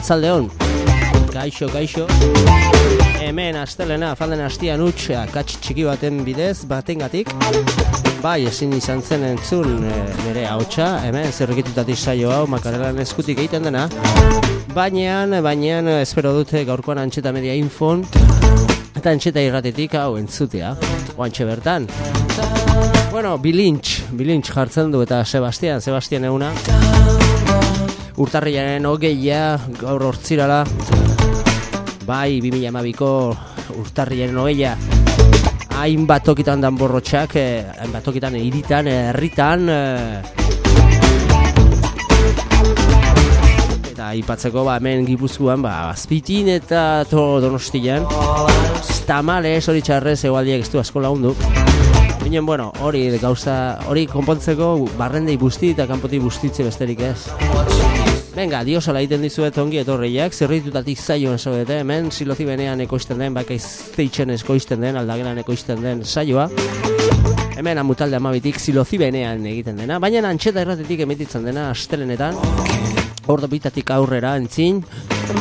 arratzaldeon Kaixo, kaixo. Hemen astelena, falden hastian utxa Katx txiki baten bidez, batengatik. Bai, ezin izan zen entzun e, nire hautsa Hemen zerrekitutatik saio hau makarelan eskutik egiten dena. Baina, baina, espero dute gaurkoan antxeta media infon. Eta antxeta irratetik hau entzutea. Oantxe bertan. Bueno, bilintx, bilintx jartzen du eta Sebastian, Sebastian euna urtarriaren hogeia gaur hortzirala. Bai 2012ko urtarriaren hogeia. Hainbat tokitan dan borrotxak eh, hainbat tokitan iritan, herritan eh, eta ipatzeko ba, hemen gipuzkoan ba, azpitin eta to donostian. Tamales hori txarrez egualdiak ez du asko lagundu. Binen, bueno, hori gauza, hori konpontzeko barrendei busti eta kanpoti bustitze besterik ez. Venga, dios ala egiten dizuet ongi etorriak, zerritutatik zaioan zaudete, hemen silozi benean ekoizten den, baka izteitzen ekoizten den, aldageran ekoizten den saioa. Hemen amutalde amabitik silozi benean egiten dena, baina antxeta erratetik emititzen dena astelenetan, ordo bitatik aurrera entzin,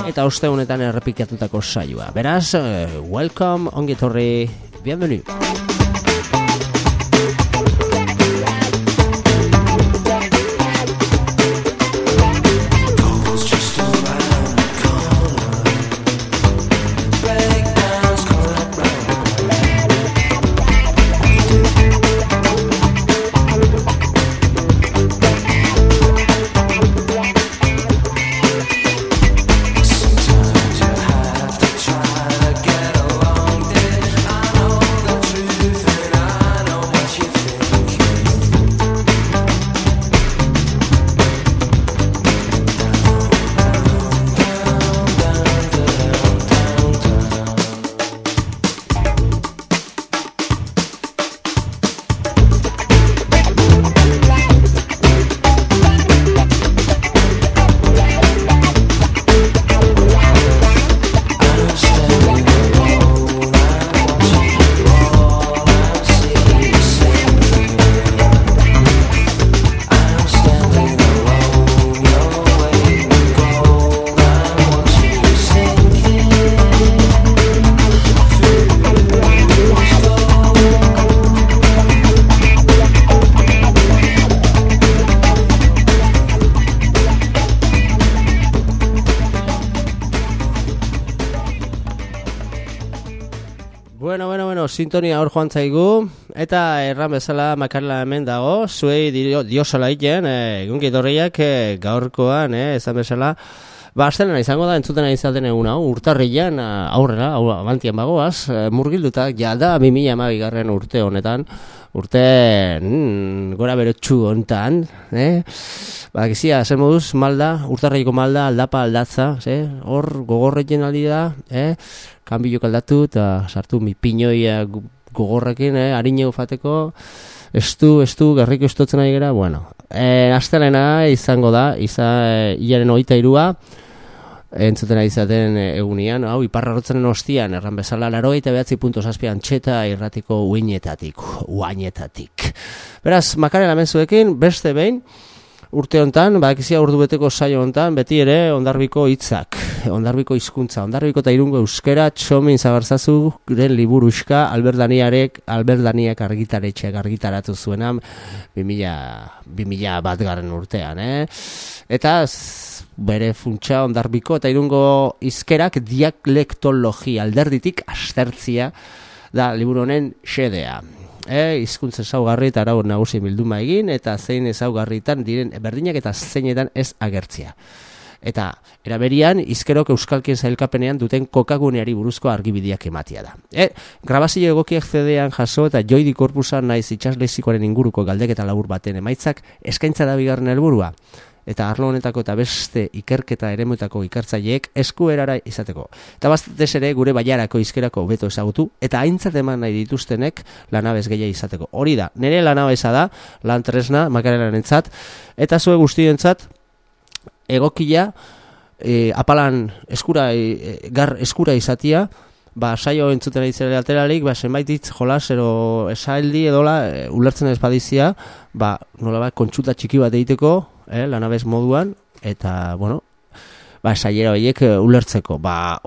eta oste honetan errepikatutako saioa. Beraz, uh, welcome, ongi etorri, bienvenu. Sintonia hor joan zaigu. Eta erran bezala makarela hemen dago. Zuei diosala iten eh, egun gitorriak eh, gaurkoan eh, ezan bezala. Ba, aztelen izango da, entzuten izaten egun hau, urtarrian aurrera, hau, abantian bagoaz, murgilduta, jada, 2000 amabigarren urte honetan, urte mm, gora berotxu honetan, eh? Ba, gizia, zer moduz, malda, urtarriko malda, aldapa aldatza, eh? hor gogorrekin aldi da, eh? kanbilok aldatu eta sartu mi pinoia gogorrekin, eh, harine ufateko, estu, estu, garriko estotzen ari gara, bueno. E, astelena izango da, iza, e, iaren oita irua, entzuten ari zaten egunian, hau, iparra rotzen ostian, erran bezala, laro eta behatzi puntos azpian txeta irratiko uinetatik, uainetatik. Beraz, makaren amenzuekin, beste behin, urte hontan, bakizia urdu beteko saio hontan, beti ere ondarbiko hitzak, ondarbiko hizkuntza, ondarbiko eta irungo euskera, txomin zabartzazu, guren liburuska, alberdaniarek, alberdaniak argitaretxeak argitaratu zuena, 2000, bat garen urtean, eh? Eta bere funtsa ondarbiko eta irungo hizkerak diaklektologi alderditik astertzia da liburu honen xedea e, izkuntza ezaugarri eta arau nagusi bilduma egin, eta zein ezaugarritan diren berdinak eta zeinetan ez agertzia. Eta eraberian, izkerok euskalkien zailkapenean duten kokaguneari buruzko argibideak ematia da. E, grabazio egokiak zedean jaso eta joidi korpusa naiz itxaslezikoaren inguruko galdeketa labur baten emaitzak eskaintza da bigarren helburua eta arlo honetako eta beste ikerketa eremuetako ikartzaileek eskuerara izateko. Eta baztetez ere gure baiarako izkerako beto ezagutu eta aintzat eman nahi dituztenek lanabez gehiago izateko. Hori da, nire lanabeza da, lan tresna, makarelaren entzat, eta zue guztientzat egokia e, apalan eskura, e, gar eskura izatia, ba, saio entzuten ari alteralik, ba, zenbait hitz jolas, ero esaldi edola, e, ulertzen ez badizia, ba, nola ba, kontsulta txiki bat egiteko, eh, lanabez moduan, eta, bueno, ba, saiera horiek eh, ulertzeko. Ba,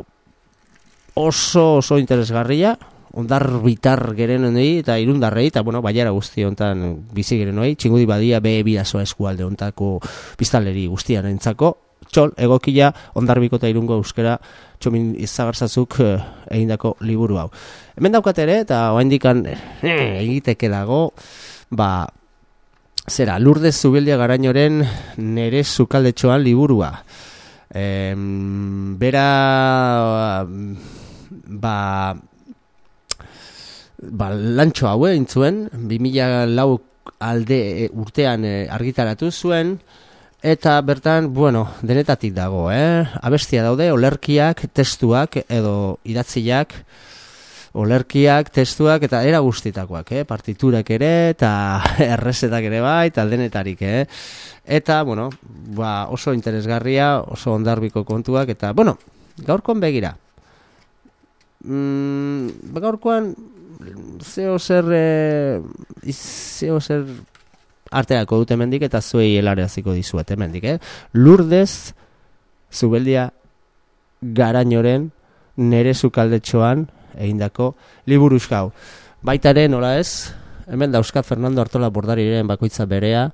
oso oso interesgarria, ondar bitar geren honi eta irundarrei, eta bueno, baiara guzti hontan bizi geren hori, txingudi badia be bidazoa eskualde ontako biztaleri guztian entzako, txol, egokia, ondarbiko eta irungo euskera, txomin izagarzazuk eh, egindako liburu hau. Hemen daukat ere, eta oaindikan eh, egiteke dago, ba, zera, lurdez zubildia garainoren nere zukaldetxoan liburua. E, bera, ba, ba, lantxo hau egin zuen, 2000 lau alde e, urtean e, argitaratu zuen, eta bertan, bueno, denetatik dago, eh? abestia daude, olerkiak, testuak edo idatziak, olerkiak, testuak eta era guztitakoak, eh? partiturak ere eta errezetak ere bai, eta denetarik, eh? eta, bueno, ba, oso interesgarria, oso ondarbiko kontuak, eta, bueno, gaurkon begira, mm, gaurkoan zeo zer e, zeo zer arteako dute mendik eta zuei helaraziko dizuet hemendik, eh? Lurdez zubeldia garainoren nere sukaldetxoan egindako liburuzkau. Baitaren nola ez, hemen dauzka Fernando Artola bordariren bakoitza berea,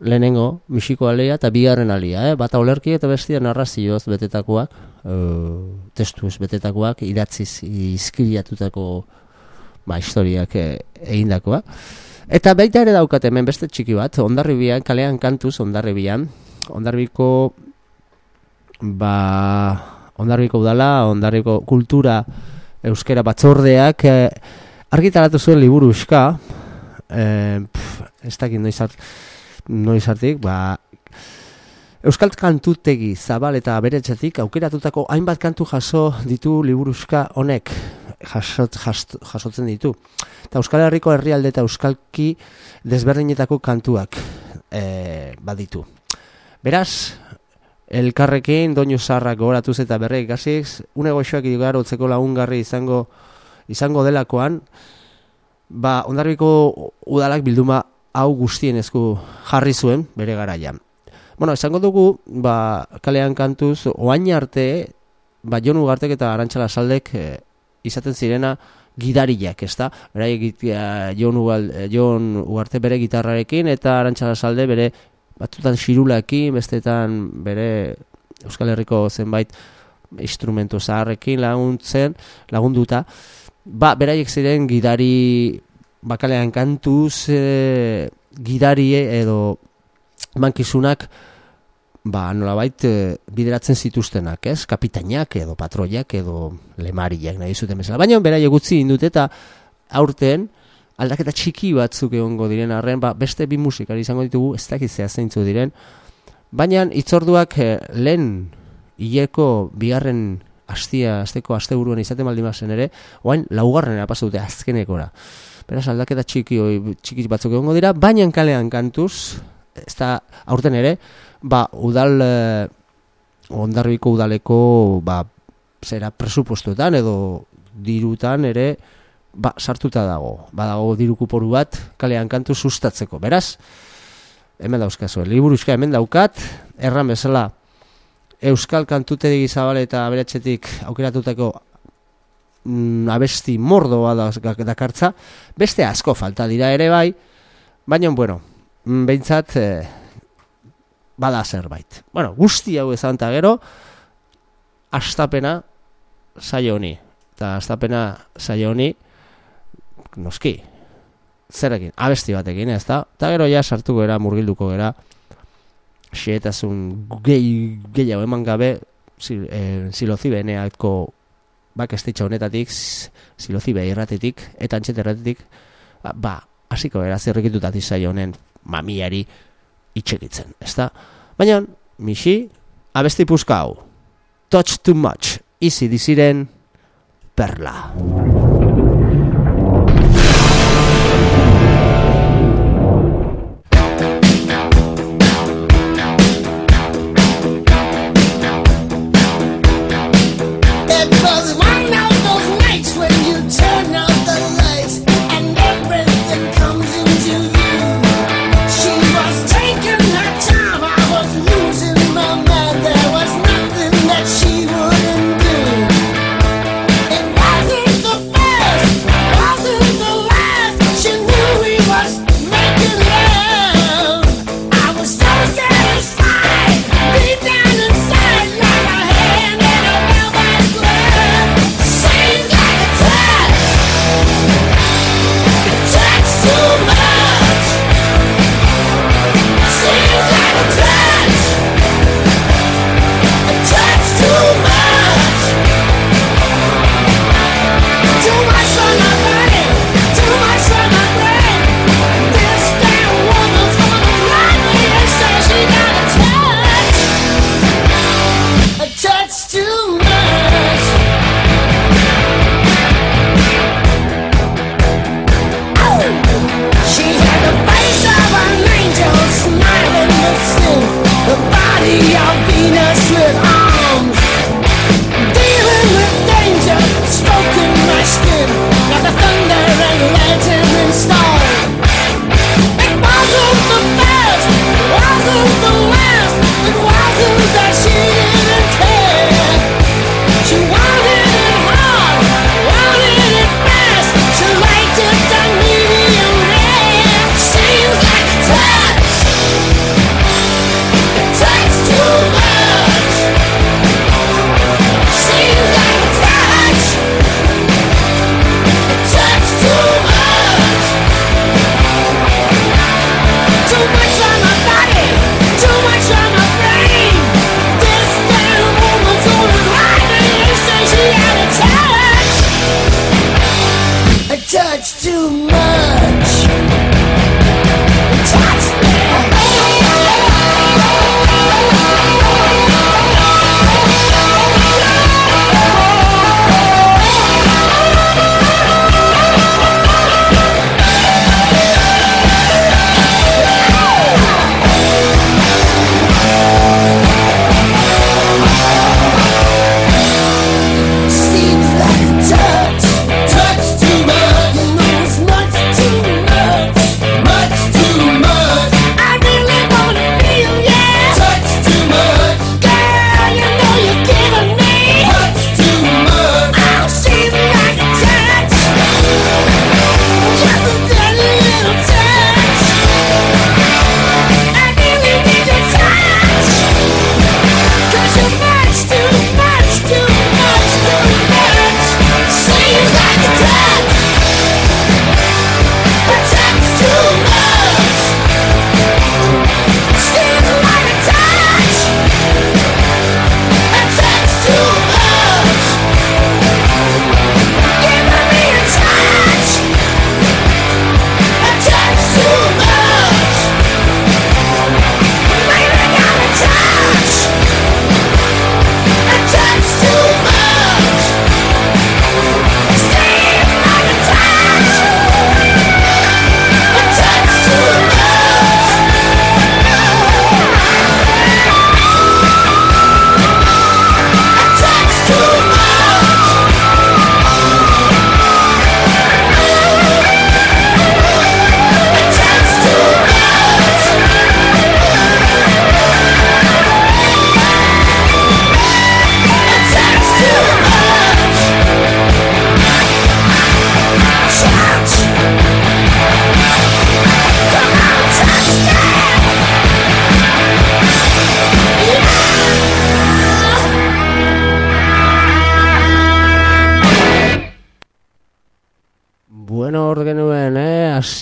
lehenengo, misiko alea eta bigarren alia, eh? bata olerki eta bestia narrazioz betetakoak, uh, testuz betetakoak, idatziz izkiliatutako ba, historiak e, egindakoa. Eta baita ere daukat hemen beste txiki bat, ondarribian, kalean kantuz ondarribian, ondarribiko ba, ondarribiko udala, ondarribiko kultura euskera batzordeak e, argitaratu zuen liburu euska, e, ez dakit noizart, noizartik, ba, Euskal kantutegi zabal eta aberetxetik aukeratutako hainbat kantu jaso ditu liburuzka honek jasot, jasotzen ditu. Eta Euskal Herriko herrialde eta Euskalki desberdinetako kantuak e, baditu. Beraz, elkarrekin doinu zarrak goratuz eta berreik gaziz, une goxoak igarotzeko lagungarri izango izango delakoan, ba, ondarbiko udalak bilduma hau guztien esku jarri zuen bere garaian. Bueno, esango dugu, ba, kalean kantuz, oain arte, ba, Jon Ugartek eta Arantxala Saldek eh, izaten zirena gidariak, ez da? Bera, Jon, Ugal, Jon Ugarte bere gitarrarekin eta Arantxala Salde bere batutan xirulaekin, bestetan bere Euskal Herriko zenbait instrumento zaharrekin laguntzen, lagunduta. Ba, beraiek ziren gidari bakalean kantuz e, gidari edo mankizunak ba, nolabait e, bideratzen zituztenak, ez? Kapitainak edo patroiak edo lemariak nahi zuten bezala. Baina bera egutzi indut eta aurten aldaketa txiki batzuk egongo diren arren, ba, beste bi musikari izango ditugu, ez dakitzea zeintzu diren. Baina itzorduak e, lehen hileko bigarren astia, asteko asteburuan izaten baldin bazen ere, oain laugarren apasute azkenekora. Beraz aldaketa txiki, txiki batzuk egongo dira, baina kalean kantuz, ez da aurten ere, ba, udal, eh, ondarbiko udaleko, ba, zera presupuestuetan edo dirutan ere, ba, sartuta dago. Ba, dago dirukuporu bat, kalean kantu sustatzeko. Beraz, hemen dauzkazu, liburuzka hemen daukat, erran bezala, Euskal kantute digizabale eta beratxetik aukeratutako mm, abesti mordoa da, dakartza, beste asko falta dira ere bai, baina, bueno, Mm, behintzat e, bada zerbait. Bueno, guzti hau ezan gero, astapena saio honi. Eta astapena saio honi, noski, zerekin, abesti batekin, ez da? Eta gero ja sartu gera, murgilduko gera, xietasun gehi, gehiago eman gabe, zil, e, eh, zilozibe eneako bak honetatik, zilozibe irratetik, eta antxete irratetik, ba, hasiko era zerrekitutati saio honen mamiari itxegitzen, ez da? Baina, misi, abesti puzka hau. Touch too much, izi diziren perla.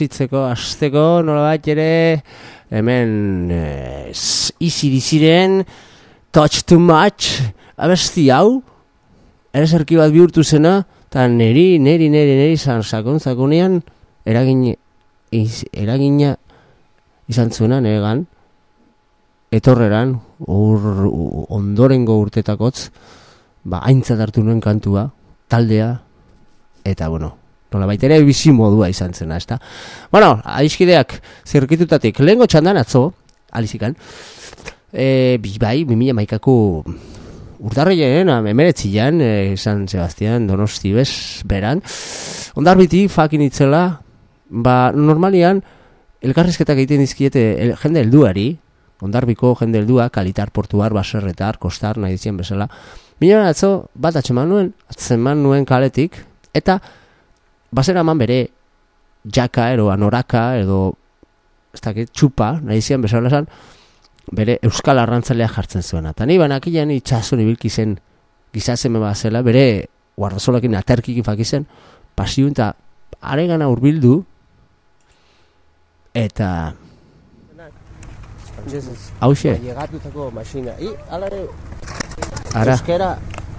Eh, asitzeko, azteko, nola bat ere, hemen, eh, izi diziren, touch too much, abesti hau, ereserki bat bihurtu zena, eta neri, neri, neri, neri, zan sakon, zakonean, eragin, iz, eragina izan zuena, negan, etorreran, ur, ondorengo urtetakotz, ba, aintzat hartu nuen kantua, taldea, eta, bueno, nola baita ere bizi modua izan zena, ezta? Bueno, aizkideak, zirkitutatik, lehengo txandan atzo, alizikan, e, bai, bimila maikako urtarriaren, emeretzian, e, San Sebastian, donosti bez, beran, ondarbiti, fakin itzela, ba, normalian, elkarrizketak egiten dizkiete el, jende helduari, ondarbiko jende heldua, kalitar, portuar, baserretar, kostar, nahi dizien bezala, Mila atzo, bat atxeman nuen, atzeman nuen kaletik, eta basera eman bere jaka, edo anoraka, edo ez dakit, txupa, nahi zian bezala esan, bere euskal arrantzalea jartzen zuena. Eta ni banakilean itxasun ibilki zen gizazen bat zela, bere guardazolakin aterkik ifakizen, pasio eta aregana urbildu, eta hause Llegatutako masina. I, alare, ara, euskera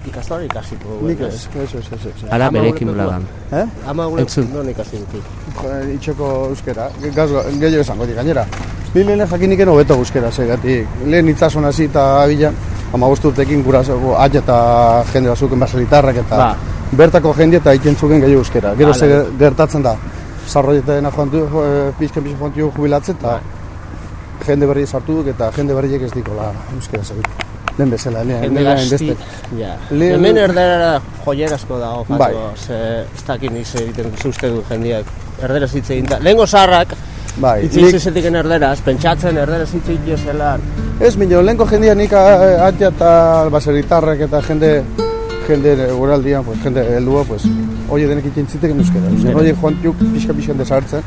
ikastola ikasiko. Nik ez, ez, ez, ez, ez. ara berekin blagan. Eh? Ama gure Entzun. non ikasi duki. Joder, itxoko euskera, gazo, gehiago esango di gainera. Ni lehen jakiniken hobeto euskera, segatik. Lehen itzasun hasi eta abilan, ama urtekin gura zego, aia eta jende bazuken baselitarrak eta Ba. bertako jende eta ikentzuken gehiago euskera. Gero ze gertatzen da, sarroietena joan du, eh, pixken pixken joan du jubilatzen eta jende berri sartu duk eta jende berriek ez dikola euskera segitu. Lehen bezala, lehen, lehen gazti. beste. Ja. Lehen- Hemen erderara joier asko dago, Bai. fato. Ze, ez dakit niz egiten uste du jendeak. Erderaz hitz egin da. Lehengo zaharrak, Bai, hitz nik- egin zetik erderaz, pentsatzen erderaz hitz egin zela. Ez, minio, lehenko jendia nik atia eta baseritarrak eta jende jende guraldian, pues, jende heldua, pues, oie denek ikin ziteken euskera. Oie joan tiuk pixka pixka desartzen,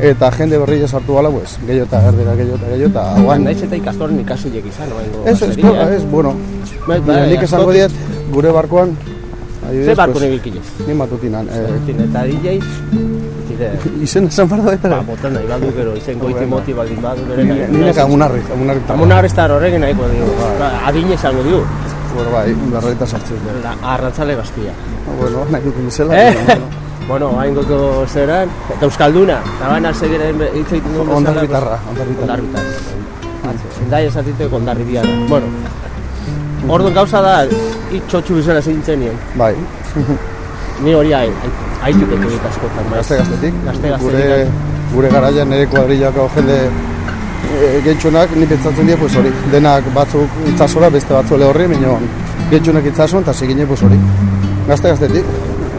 eta jende berri sartu gala, pues, gehiago eta erdera, gehiago eta gehiago eta guan. Naiz eta ikastoren ikasiliek izan, oaingo. Ez, ez, baseria. ez, bueno, Bai, bai, nik esango diet, gure barkoan, Ze adibidez, barko pues, nebilkilez? ni matutinan. Eh, Eta DJ, izen esan barra eta, ba, botan nahi badu, gero, izen goiti moti baldin badu, bere nahi. nire amunarri, amunarri. Amunar ez da horrekin nahiko digu. Ba, Adine izango digu. Bueno, bai, berreita sartzen. Da, Arrantzale gaztia. Bueno, nahi dut bezala. Eh? bueno, haingoko zeran, eta Euskalduna, eta baina segeren hitz egiten duen Ondarritarra, ondarritarra. Ondarritarra. Endai esatiteko ondarri biara. Bueno, orduan gauza da, itxotxu bizera zintzen nien. Bai, Ni hori hain, haituk egin askotan. bai. gazte gaztetik. Gazte Gure, gaztetik. gure garaian nire kuadrillako jende e, gehitxunak, ni pentsatzen dira, pues hori. Denak batzuk itzasora, beste batzu horri, baina gehitxunak itzason, eta zigine, pues hori. Gazte gaztetik.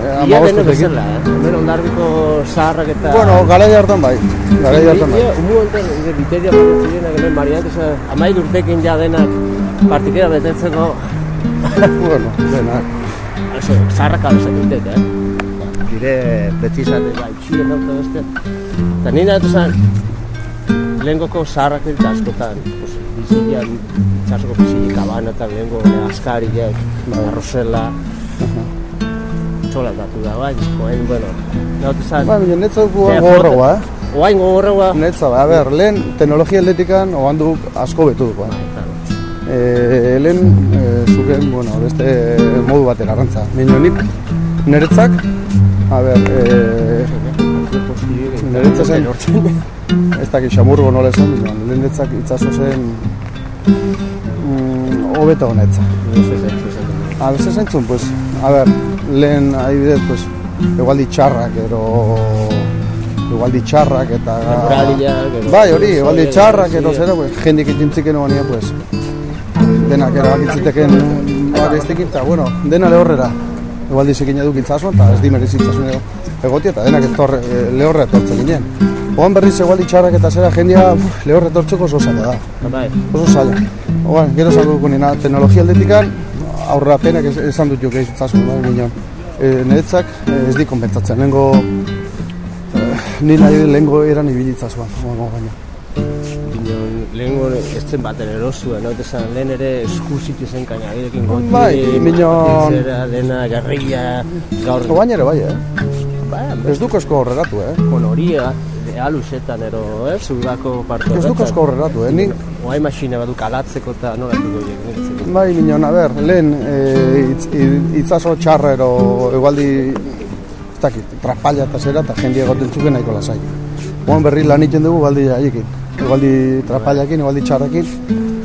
Ia urtekin. bezala, eh? Hemen ondarbiko zaharrak eta... Bueno, garaia hartan bai. Garaia hartan bai. Umu enten, nire biteria bat zirenak hemen mariat, eza, amail urtekin ja denak partikera betetzeko, bueno, denak. Oso, zaharrak alzak ditek, eh? Dire, precisate, bai, txien hau eta beste. Eta nina eta zan, lehengoko zaharrak dira askotan, pues, bizilean, itxasoko bizile kabana eta lehengo askariek, arrozela, txola datu da, bai, oain, bueno, naute zan, Ba, baina netza dugu gogorragoa, eh? oain gogorregoa, Netza, a ber, lehen teknologia atletikan oan du asko betu dugu, eh? E, lehen, e, zuken, bueno, beste modu batera arrantza. Baina nik, niretzak, a ber, e, Niretzat zen, ez dakit xamurgo nola esan, baina niretzak itzazo zen mm, hobeto honetza. A ber, ze zentzun, pues, a ber, lehen adibidez, pues, egualdi txarrak, ero, egualdi txarrak, eta... Denboraliak, edo- Bai, hori, egualdi edo- txarrak, edo edo- zera, pues, jendik itintziken oania, pues, denak erabakitziteken badeztekin, eta, bueno, dena lehorrera. Egualdi zekin eduk itzazo, eta ez di merezitzasun edo egotia, eta denak etorre, e, lehorre etortzen ginen. Oan berriz egualdi txarrak eta zera jendia lehorre etortzeko oso zaila da, Bai, oso zaila. Oan, gero esan dugu nina, teknologia aldetikan, aurra penak esan dut jo gehi itzasun, bai, ginen. E, niretzak e, ez di konpentsatzen, lehenko, e, ni nahi lehenko eran ibili itzazuan, bueno, baina. Binon, lehengo ez zen baten erosua, no? Eta lehen ere eskusitu zen kainagirekin goti, Bai, minon- dena, garrilla, gaur... Oain ere bai, eh? Ba, Ez duk asko horreratu, eh? Bueno, hori e, alusetan ero, eh, zudako parte Ez duk asko horreratu, eh? Ni, Oai masina baduk alatzeko eta nola dugu jek. bai, minon, a ber, lehen e, itz, itzazo txarra ero egualdi, ez dakit, traspalla eta zera, eta jende egoten zuken nahiko lasai. Oan berri lan egiten dugu baldi haiekin. Egualdi trapallakin, egualdi txarrakin,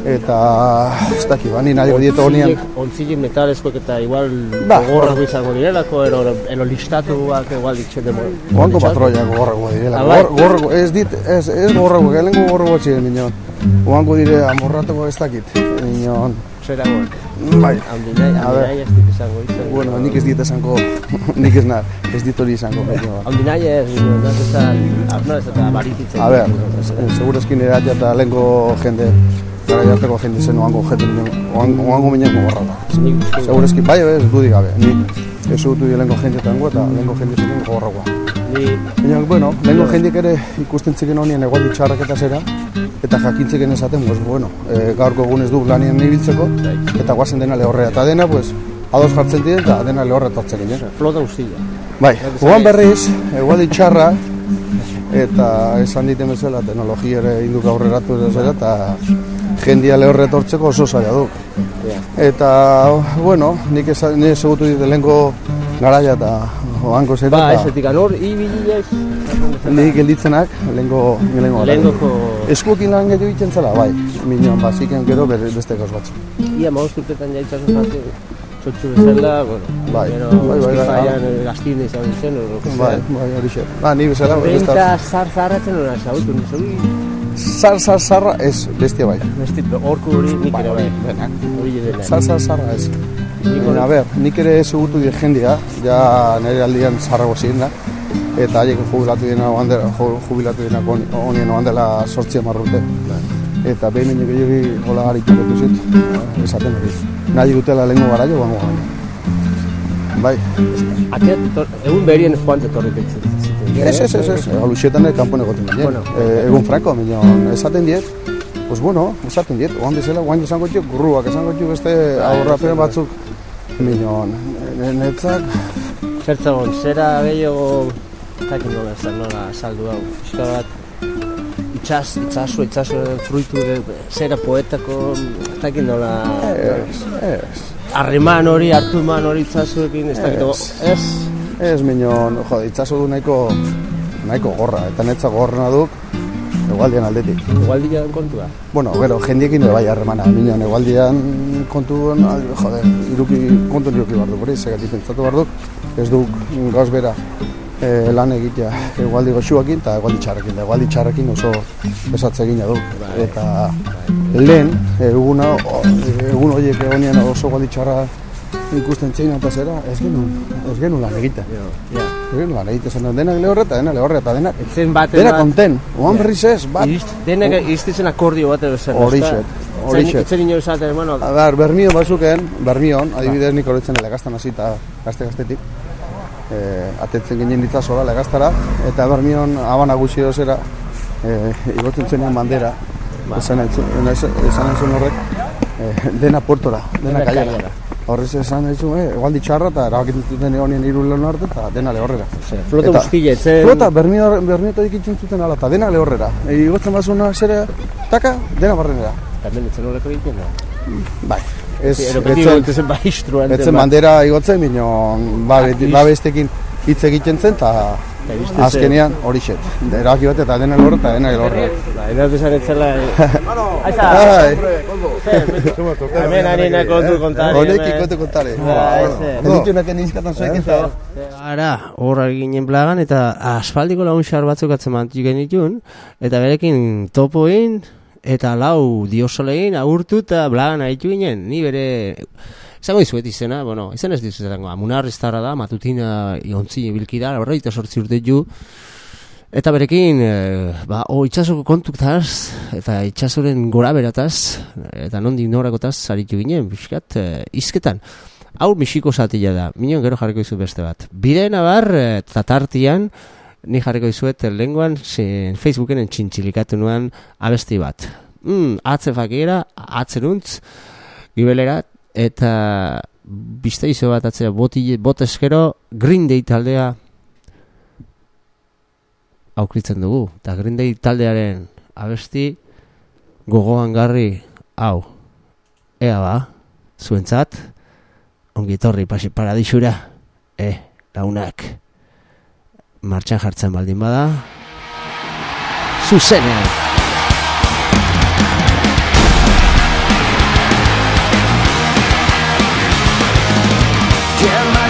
eta ez dakit, ba, ni nahi dieto honian. Ontzilek metaleskoek eta igual Ba. gogorrak izango direlako, ero, ero listatuak igual ditxete mo. Oango patroia gogorrago direla. Ah, bai. Gor, gorrago, ez dit, ez, ez gogorrago, gelengo gogorrago ziren, minon. Oango dire amorratuko ez dakit, minon. Zera goak. Bai. Handinai, ez dit izango ditzen. Bueno, nik ez dit esango, nik ez na, ez dit hori izango. Handinai ez, ez ezan, no ez eta barititzen. A ber, segurezkin nire atia eta lehenko jende, gara jarteko jende zen oango jende, oango, oango minen gogorra da. Segurezki, bai, ez dudik gabe, ni ez dutu lehenko jende tango eta lehenko jende zen gogorragoa. ni Baina, bueno, lehenko jendik ere ikusten ziren honien egualdi txarrak eta zera, eta jakintzeken esaten, pues, bueno, e, gaurko egun ez duk lanien ibiltzeko, eta guazen dena lehorrea, eta dena, pues, ados jartzen diren, eta dena lehorre etortzen ginen. flota guztia. Bai, guan berriz, egualdi txarra, eta esan diten bezala, teknologia ere induk aurreratu zera, eta jendia lehorre etortzeko oso zaila du. Eta, bueno, nik esan, nire segutu dit lehenko garaia eta oango zera, Ba, ez etik anor, ibili ez. nik gelditzenak lehenko, lehenko. Lehengoko, Eskuekin lan gehiago egiten zela, bai, minion, baziken gero beste gauz batzu. ia maoz urtetan jaitzasun bat, txotxu bezala, bueno, Bai, gero, bai, bai, bai, Eskifaian, gaztien izan zen, Bai, bai, hori xe. Ba, ni bezala, ez Renta da, zar zarratzen hori zautu, nizu, zar, zar, zarra, ez, bestia bai. besti, orku hori nik ere bai, hori dena. Zar, zar, zarra, ez. Baina, a ber, nik ere segurtu die jendia, ja nire aldian zarrago ziren da, eta haiek jubilatu dena, oandela, jubilatu dena honien oandela sortzia marrute. Eta behin baino gehiagi hola garitu betu zit, esaten hori. Nahi dutela lehenko gara jo, bango gara. Bai, Ateat, egun berien joan etorri betzen. Ez, ez, ez, ez, aluxetan ere kanpon egoten ginen. Bueno. Eh, egun franko, minon, esaten diet, pues bueno, esaten diet, oan bezala, oan esango txuk, gurruak, esango txuk beste aurrapen batzuk, minon, ne- netzak, Zertzagon, zera gehiago, takin nola zer nola saldu hau, pixka bat, itxas, itxasu, itxasu fruitu, zera poetako, takin nola, ez, ez, harreman hori, hartuman hori itxasuekin, ez dakit, Ez. Ez, minon, jo, itzazo du nahiko, nahiko gorra, eta netzak gorrena duk, egualdian aldetik. igualdia kontua. Bueno, gero, jendiekin ere bai harremana, minon, egualdian kontu, jode, iruki, kontu iruki behar duk, hori, segatik pentsatu behar duk, ez duk gauz bera e, lan egitea egualdi goxuakin eta egualdi txarrekin, egualdi txarrekin oso esatze egina duk. Eta lehen, eguna, egun horiek egonien oso egualdi txarra ikusten txein eta zera, ez genuen, ez genuen lan egiten. Ja. Ez genuen lan egiten zen, denak lehorre eta denak lehorre eta denak, Etzen bat, denak konten, oan berriz ez, bat, Irist, denek iristitzen akordio bat edo zer. Horixet, horixet. Itzen ino esaten, bueno, A ber, bermio batzuken, bermion, adibidez nik horretzen legaztan hasita gazte-gaztetik. E, atetzen ginen ditzazora legaztara, eta bermion aban nagusi zera, e, igotzen zenean bandera, esan nahi zuen- esan zuen horrek, e, dena puertora, dena Dena kaiara. kaiara. Horrez esan zuen, eh, egualdi txarra eta erabakitzen zuten honien hiru lehon arte, eta dena lehorrera. flota Eta- guztia, etzen... Flota, bermio, bermio ikitzen zuten ala, eta dena lehorrera. E, igotzen bazuna zera, taka, dena barrenera. Hemen etzen horreko egiten, no? Bai, ez, etzen Etzen bandera igotzen, minon, ba, ba bestekin hitz egiten zen, eta Eta. Azkenean hori xet. Erabaki bat eta dena lorra eta dena lorra. Ba, edo esan etzela... Aiza! Ai, Hemen ari nahi kontu kontari. Honek hemen. ikote kontare. Ba, ez, Ba, Ditu naken izkatan zuek eta... Ara, hor ginen plagan, eta asfaldiko lagun xar batzuk atzeman genitun, eta berekin topoin, eta lau diosolein agurtu eta blagan aritu ginen, ni bere... Zango izuet izena, bueno, izan ez dizu zango, amunar da, matutina iontzi ibilki da, horreita sortzi urte ju, Eta berekin, e, ba, o, itxasoko kontuktaz, eta itxasoren gora berataz, eta nondik norakotaz zaritu ginen, biskat, e, izketan. Hau misiko zatila da, minon gero jarriko izu beste bat. Bideen abar, e, tatartian, ni jarriko izuet lenguan, zin, Facebooken entxintxilikatu nuen abesti bat. Mm, atze fakira, atzen untz, gibelera, eta biste izo bat atzera boti, bot eskero, Green Day taldea, aukritzen dugu. Eta Green Day taldearen abesti gogoan garri hau. Ea ba, zuentzat, ongitorri pasi paradisura, e, launak, martxan jartzen baldin bada, zuzenean. Yeah. my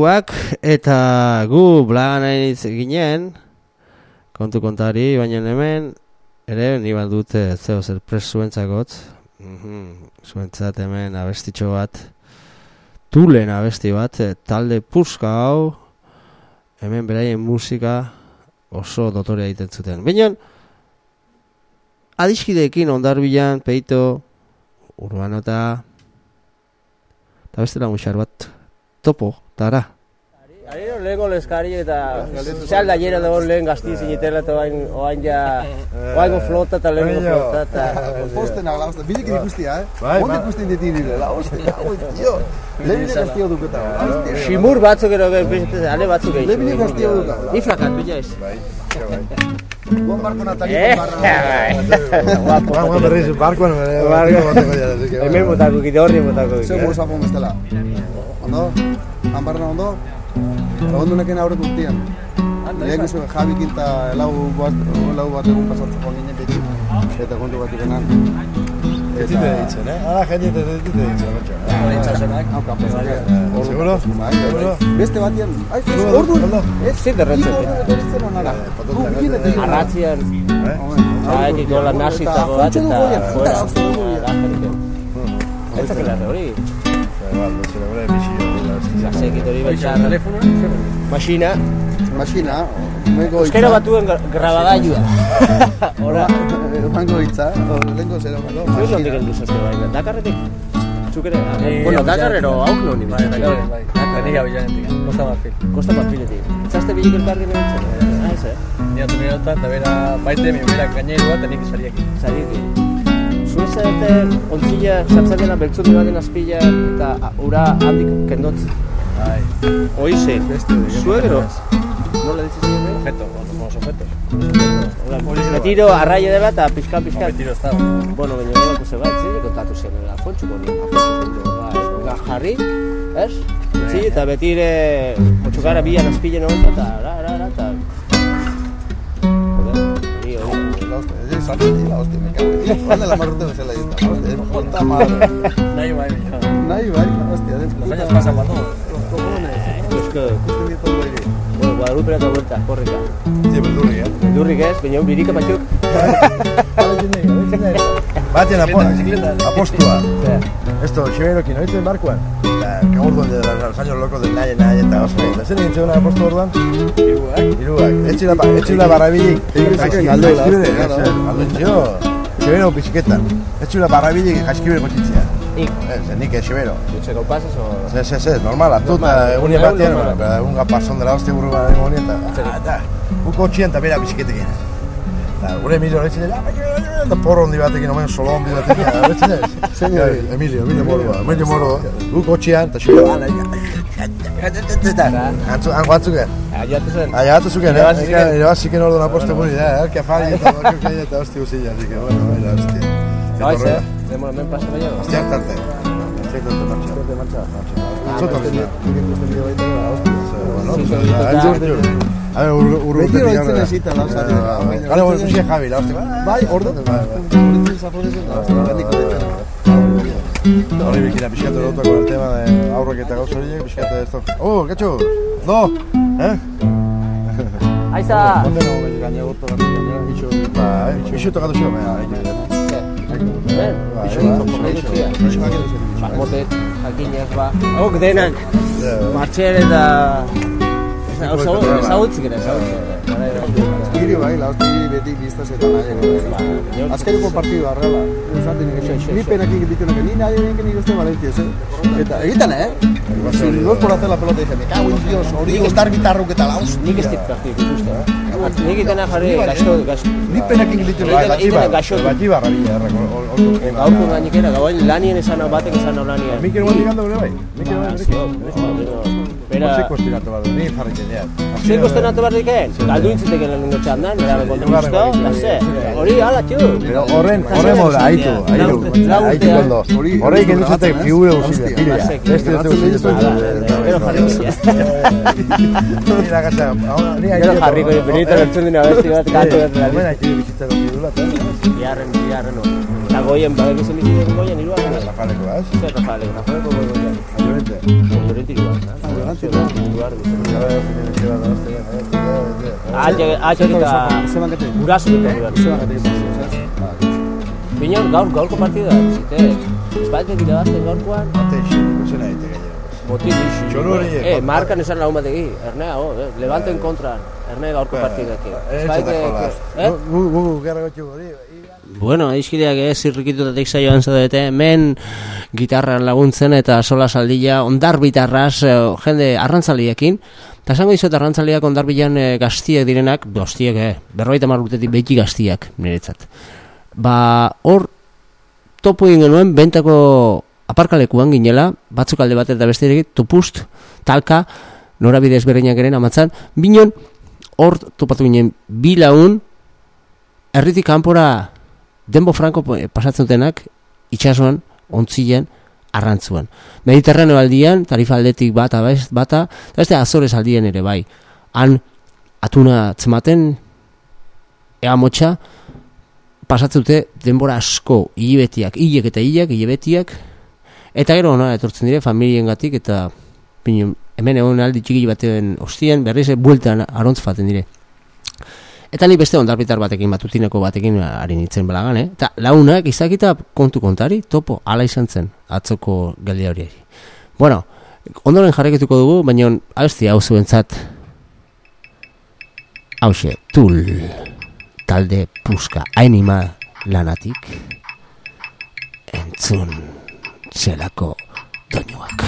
deikuak eta gu blagan ginen kontu kontari baina hemen ere ni dute zeo zer pres zuentzakot mm zuentzat hemen abestitxo bat tulen abesti bat eh, talde puska hau hemen beraien musika oso dotorea egiten zuten. Baina adiskideekin ondarbilan peito urbanota eta beste lagun bat topo Tara. Ari no lego leskari eta sal da jera da lehen gasti sinitela eta bain oain ja oain flota ta lehen flota ta posten na lausta bide que gustia eh? Onde gusti de tiri la hostia tío. Lehen de gastio du keta shimur batzu gero ge beste ale batzu ge lehen de gastio du i flakat billa es bai bai Buen barco Natali con barra. Guapo. Vamos a ver ese barco, me barco. El mismo que de horri motako. Seguro sapo mestela. Ondo? Ambarna ondo? Ondo neken aurre guztian. Lehen guzti, Javi kinta lau bat, lau bat egun pasatzeko ginen beti. eta kontu bat ikenan. Ez dite ditzen, eh? Hala jendit ez dite ditzen, batxo. Itxasonak. Hau, kapo, Seguro? Bai. Beste batian, ai, Seguro? ordu, ez, Zin derretzen. derretzen onara. Arratzian, Eh? Zaik ikola nasitago bat Eta eta fuera. ya. Ez dakela hori. Bai, ez dira gure bisio dela, ez dira. Zasekit hori Baitxa, betxarra. telefono? Maschina. Masina, mengo Euskera batuen gra- grabagailua. Ora. Mango hitza, lengo zero malo. Zeu nondik heldu zazte baina. Dakarretik? Zuk ere? ah, Ni- Bueno, Dakarrero non Bai, bai, bai, bai. Nik abilanetik, Costa Marfil. Kosta Marfiletik. Zazte bilik elkarri nebitzen? Ah, ez, eh? Ni atu mirotan, da bera, baite, mi bera gainerua, eta nik sariekin. Zariekin. Zuez ete ontzila sartzen dela beltzundu baten azpila eta ura handik kendotz. Bai. Oize, suegro. Nola ditzen zuen? Objeto, bueno, como objetos. Betiro arraia dela eta pixka pixka. Objetiro ez da. Bueno, baina nolako zebait, zile kontatu zen, Afontxuko ni, Afontxuko bai, onga jarri, ez? Zile eta betire motxukara bian azpilen hori eta ara, ara, ara, eta... Joder, hori, hori. La hostia, es salti la hostia, me cago. en- Juan de la Marrute me sale esta. La hostia, es puta madre. Nahi bai, baina. Nahi bai, la hostia, de Los puta. años pasan para todos. Los cojones. Es que, Guadalupe eta vuelta, korrika. Sí, beldurri, eh? Durrik ez, baina birika batzuk. Batean apo- bicicleta. apostua. Esto, Xiberokin, oitzen barkuan? Eta, kagurduan de los años locos del nahi, nahi, eta oso nahi. Eta zer egin zegoen apostu orduan? Iruak. Iruak. Etxila, etxila barrabilik. Galdola, hostia, claro. Galdontxio. Xibero biziketan. Etxila barrabilik jaskibere gotxitzea. Ik, Ez, nik ez Xibero. dutxeko pasas o... Ez, ez, ez, normal, atu eta Normal, egunia egun batean, normal. pero egun gapazon dela hostia burru gara egun eta... Eta, guko txian eta bera biziketekin. Eta, gure Emilio horretzen dela, eta porro hondi batekin, omen solo hondi batekin, horretzen ez? Zein Ja, hori? Emilio, Emilio Moro, Emilio Moro, guko txian, eta xibero, Antzu, hango antzuken. Ah, joatu zen. Aia, gatu zuken, eh? Irabazi ziken. Irabaziken orduan aposte guri, eh? Elke afari eta bakio kai eta hosti guzilla, así que, bueno, baila, hostia. Horrela. eh? Demora, men pasa baina. Hostia, tarte. Hostia, tarte, dut, dut hostia. Bueno, Sí, pues, sí, ah, sí, entzun, sí. entzun. A ver, urru, urru. Oroitzen aurrera. ezita, la hostia. Baina Gale, bueno, oroitzen- kuxie Javi, la hostia. Bai, ordu. Bai, bai. Oroitzen zaporezen, la hostia, gandik otetzen. Hori bikina pixkatu erotu con el tema de aurrek eta gauz horiek, pixkatu esto. Oh, ketxu! Do! Eh? Aiza! Onde nago bez gaina gortu bat gainera, ixo. Ba? Ixo tokatu xo, mea. Ben, Marmotek, jakinez ba. Hok denak, martxer eta... Ezagutzik ere, ezagutzik ere. Iri bai, la hostia, iri beti biztaz eta nahi. Azkeneko partidu arrela. Esaten Ixo, Ni penak egiten ni nahi egin uste Valencia, eh? Eta egiten, eh? Si no es por hacer la pelota, dice, me cago en Dios, hori estar gitarruk eta la hostia. Nik ez dit praktik ikuste. Nik itena jarri gasto, gasto. Ni penak egin. Bai, bai. Bati gaixotu. Bati barra bila, errako. Gaurko gainik era, gauain lanien esan batek esan hau lanien. Mikel guantik handa gure bai? Mikel Ah, no, Bera, Hortzik kostinatu bat du, ni jarritzen diat. zein kosten atu behar diken? Galdu intziteke lehenengo txandan, bera bekontu guztu, bai, da bai, ze, bai. hori, ala, txu. Pero horren, horren moda, haitu, haitu, haitu kondo. Horreik enduzatek grabatzen, ez? figura Hostia. guztia, pila. Basek, Beste dute. Ala, gero jarri guztia. Mira, gaza, ni Gero jarriko, benito bertzen dina besti bat, katu bat. Hemen haitu bizitzako bidula, eta Biarren, biarren. Eta goien, badek ezen bizitzen goien, iruak. Rafaeleko, ez? Zer, Rafaelek, Rafaeleko goien. Llorente. Llorente iruak. Llorente, Iruak, A ver, si tienes que ir a la hostia, a ver, Atxe, atxe eta Zeban gate. gurasu iruak. Zeban gate. Bineon, gaur, gaurko partida, zite, espaitek irabazten gaurkoan, Ate, xiko, zena egite Txolo hori, Eh, markan esan lagun bategi, ernea, oh, eh, levanten kontran, erne gaurko partidak. Ez eta jolas. eh? Gu, gu, gu, gerra gotxu hori. Bueno, aizkideak ez irrikitutatik saioan zaudete, hemen gitarran laguntzen eta sola saldila ondar bitarraz eh, jende arrantzaliekin. Eta esango dizut arrantzaliak ondar bilan eh, gaztiak direnak, gaztiak, eh, berroita marrutetik beti gaztiak niretzat. Ba, hor topo egin genuen, bentako aparkalekuan ginela, batzuk alde bat eta besterik, tupust, talka, norabide ezberdinak eren amatzan, binon, hor topatu ginen, bi laun, erritik kanpora denbo franko po- pasatzen dutenak itxasuan, ontzilen, arrantzuan. Mediterraneo aldian, tarifa aldetik bata, bez- bata, eta beste azorez aldien ere bai. Han, atuna tzematen, ea motxa, pasatzute denbora asko hilebetiak, hilek eta hilek, hilebetiak, eta gero ona etortzen dire familiengatik eta pinu, hemen egon aldi txiki batean ostien berriz bueltan arontz faten dire. Eta ni beste ondarbitar batekin, batutineko batekin ari nintzen belagan, eh? Eta launak izakita kontu kontari, topo, ala izan zen, atzoko geldi hori. Bueno, ondoren jarreketuko dugu, baina abesti hau zuentzat, hause, tul, talde puska, hainima lanatik, entzun, zelako doinuak.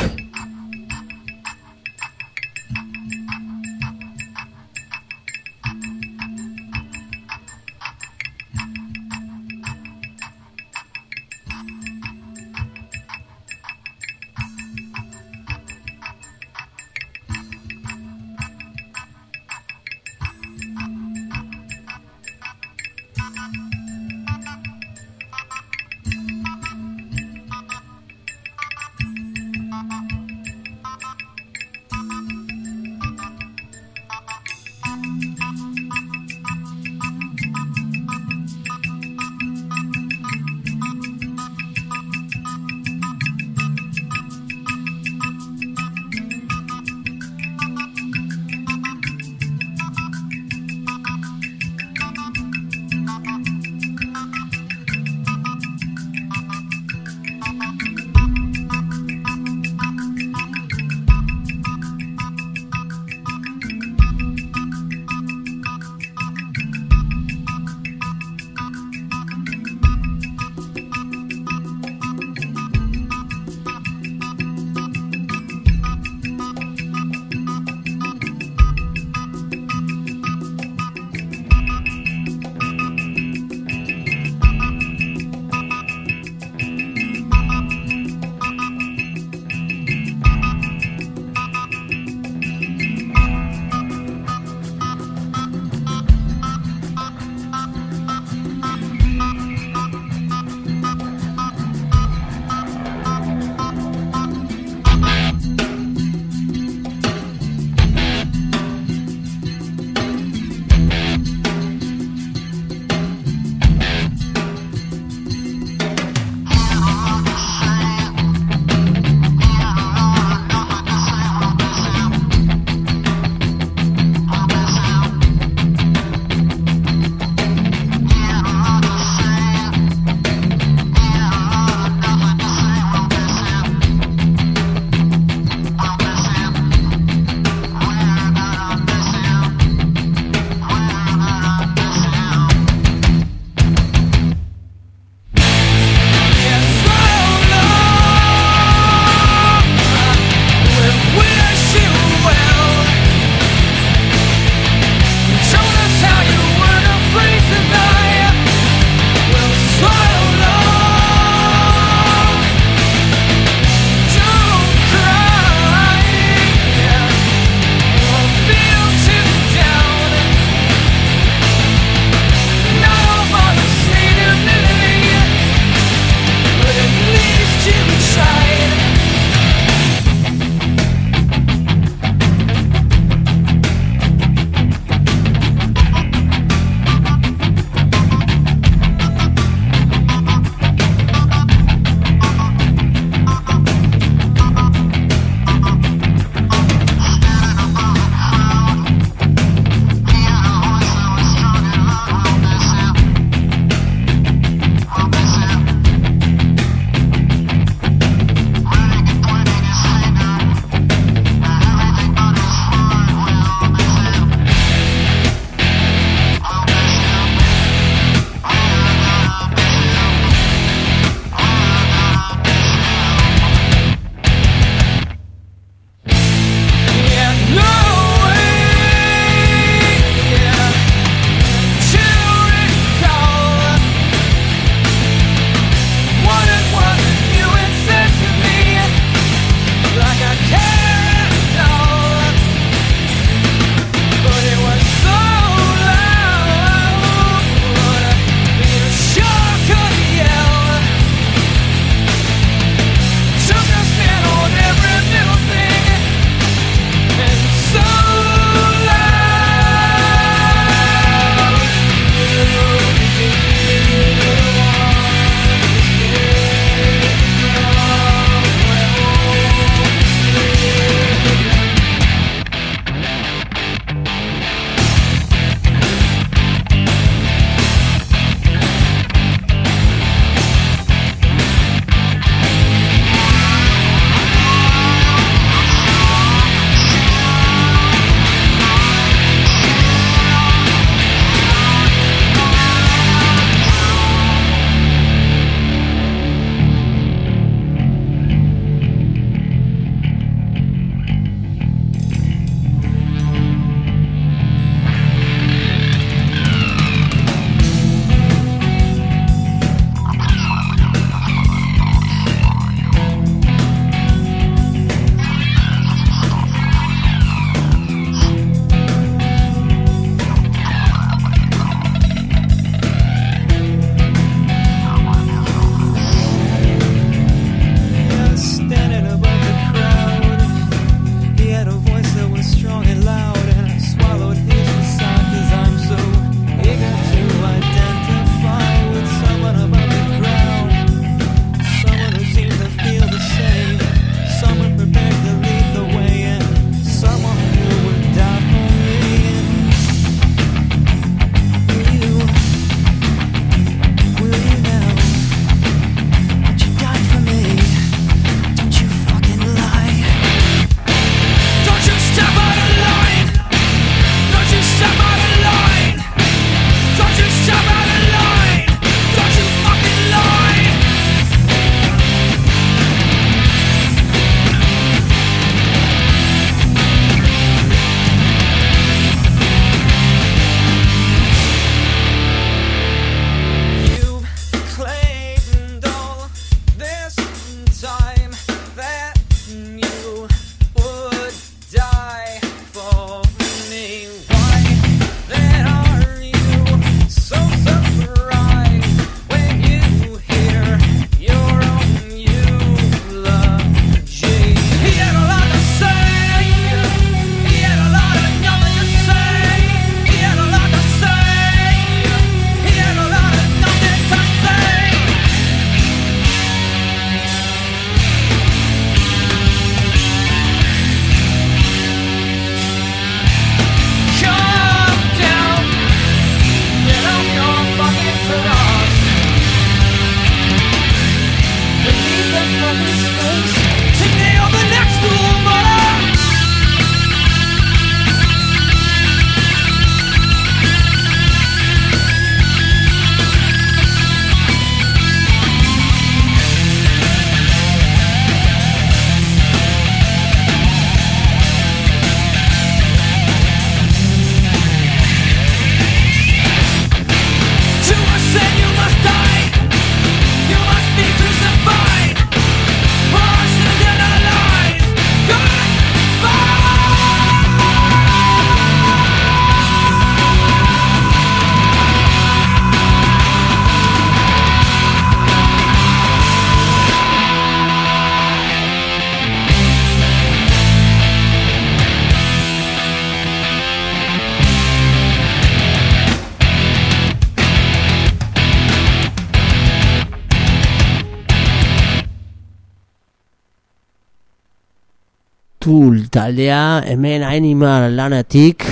Taldea hemen animal lanatik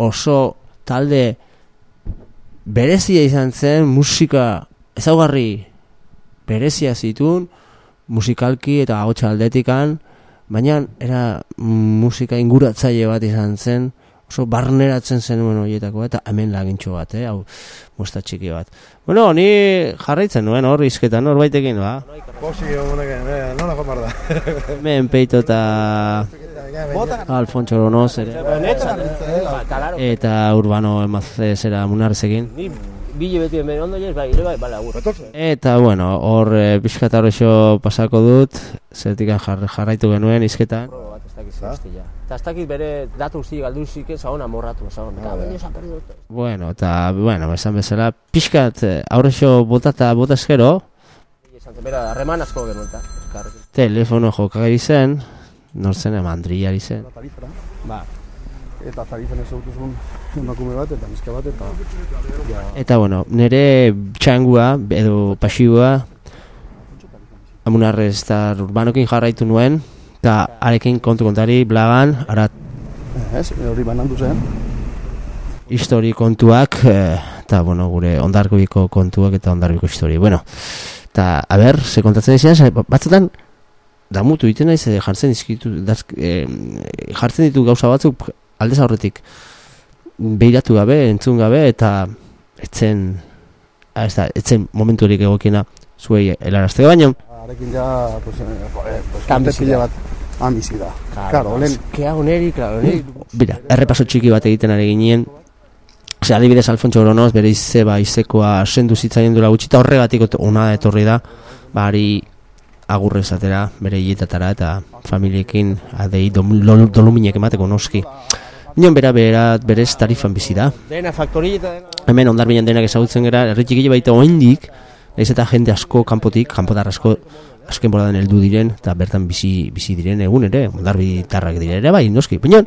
oso talde berezia izan zen musika ezaugarri berezia zitun musikalki eta ahotsa aldetikan baina era musika inguratzaile bat izan zen oso barneratzen zenuen horietako eta hemen lagintxo bat, eh? hau musta txiki bat. Bueno, ni jarraitzen nuen hor izketan hor baitekin, ba? Posi, honek, eh, nola jomar da. Hemen peito eta Alfonso Lonoz ere. Eta Urbano emazte zera munarrezekin. Ni bile beti hemen ondo jes, bai, bai, bala, agur. Eta bueno, hor e, pixkata horrexo pasako dut, zertikan jar, jarraitu genuen izketan. Ez dakit zehazti ja. Eta ez dakit bere datu zi galdu ziken, zagon amorratu, zagon. Eta baina esan perdi dut. Bueno, eta, bueno, esan bezala, pixkat eh, aurrexo botata bota eskero, Esan bera, harreman asko genuen, eta. elkarrekin. telefono jokagari zen, nortzen emandriari zen. Ba, Eta tarifen ezagutuzun emakume bat eta neska bat eta ja, Eta bueno, nire txangua edo pasiboa amunarrez eta urbanokin jarraitu nuen eta arekin kontu kontari blagan ara ez, hori banandu zen. histori kontuak eh, eta bueno, gure ondargobiko kontuak eta ondargobiko histori. Bueno, eta a ber, ze kontatzen izan, batzutan damutu egiten naiz eh, jartzen dizkitu daz, eh, jartzen ditu gauza batzuk aldez aurretik beiratu gabe, entzun gabe eta etzen ah, ez da, etzen momenturik egokiena zuei helarazteko baina Arekin ja, pues, eh, eh, pues, pila bat, han bizi da. Claro, lehen, Kea oneri, claro, oneri. Bira, errepaso txiki bat egiten ari ginen Ose, adibidez Alfonso Gronoz bere izeba izekoa sendu zitzaien dula gutxi eta horregatik ona etorri da bari agurre esatera bere hietatara eta familiekin adei doluminek emateko noski Nion bera berat berez tarifan bizi da Dena faktori eta dena. hemen ondarbinan denak ezagutzen gara, herri txikile baita oraindik, naiz eta jende asko kanpotik, kanpotar asko azken boladan heldu diren eta bertan bizi bizi diren egun ere, ondarbi tarrak dira ere bai, noski. Baina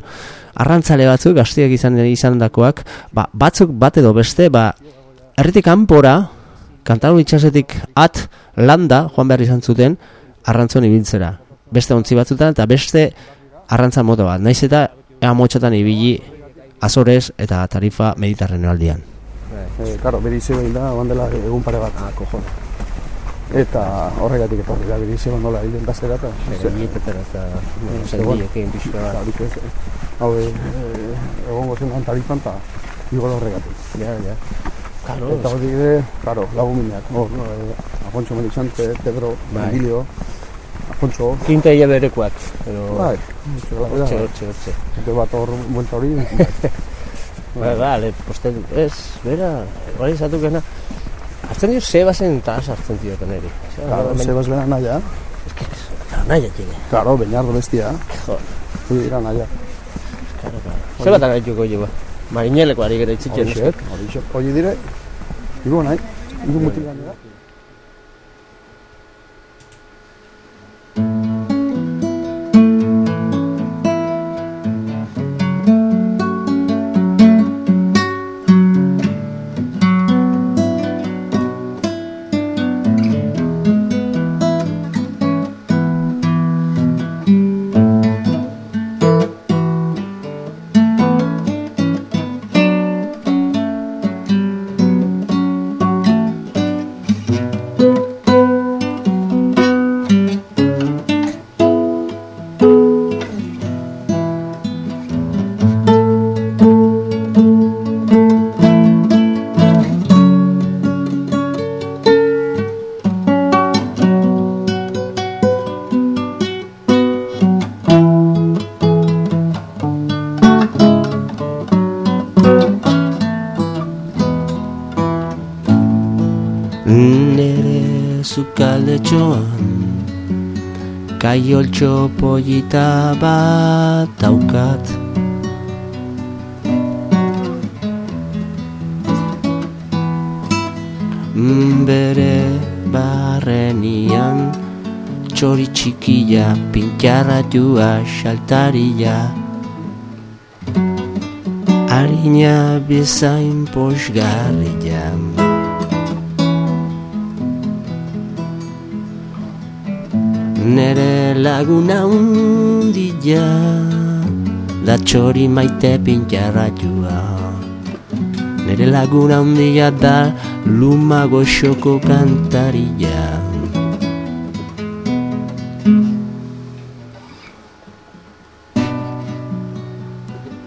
arrantzale batzuk gazteak izan izandakoak, ba, batzuk bat edo beste, ba herritik kanpora kantaru itsasetik at landa joan behar izan zuten arrantzon ibiltzera. Beste ontzi batzutan eta beste arrantza mota bat. Naiz eta amotxotan ibili Azores eta Tarifa Mediterraneo aldian. eh, claro, bere hil da, oan dela egun pare bat. Ah, kojon. Eta horregatik etorri da, bere izeba nola hil den bazera eta... Bietetara eta zegoen. zendiekin pixka bat. Ez, hau, eh, eh, egongo zen han tarifan eta igual horregatik. Ja, ja. Claro, Eta hori ere, claro, laguminak, hor, eh, Afonso Melixante, Pedro, Bai. Emilio, Afonso, Kinta ia berekoak. Bai, hortxe, hortxe, hortxe. Eta bat hor, buelta hori, Ba, ba, le, poste, ez, bera, hori izatu gena. Azten dio Sebasen eta sartzen dio teneri. claro, Sebas bera naia, Naia tiene. claro, Beñardo bestia, Jo, hori dira naia. claro, claro. Seba eta gaituko ba. Marineleko ari gara itzitzen. Hori dire, hiru nahi, hiru mutilan dira. Kaioltxo pollita bat daukat. Mm, Bere barrenian Txori txikia pintxarratua xaltaria Harina bezain posgarria Nere laguna undia Da txori maite pintxarratua Nere laguna undia da Lumago xoko kantaria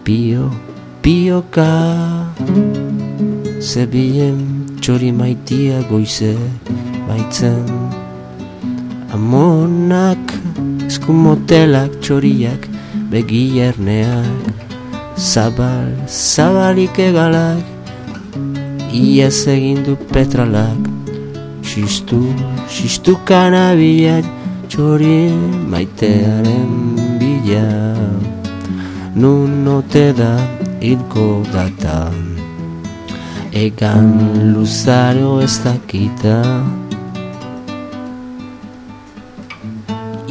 Pio, pioka Zebien txori maitia goize baitzen Amonak, eskumotelak, txoriak, begierneak Zabal, zabalik egalak, iaz egin du petralak Xistu, xistu kanabiak, txori maitearen bila. Nun ote da hilko datan Egan luzaro ez dakita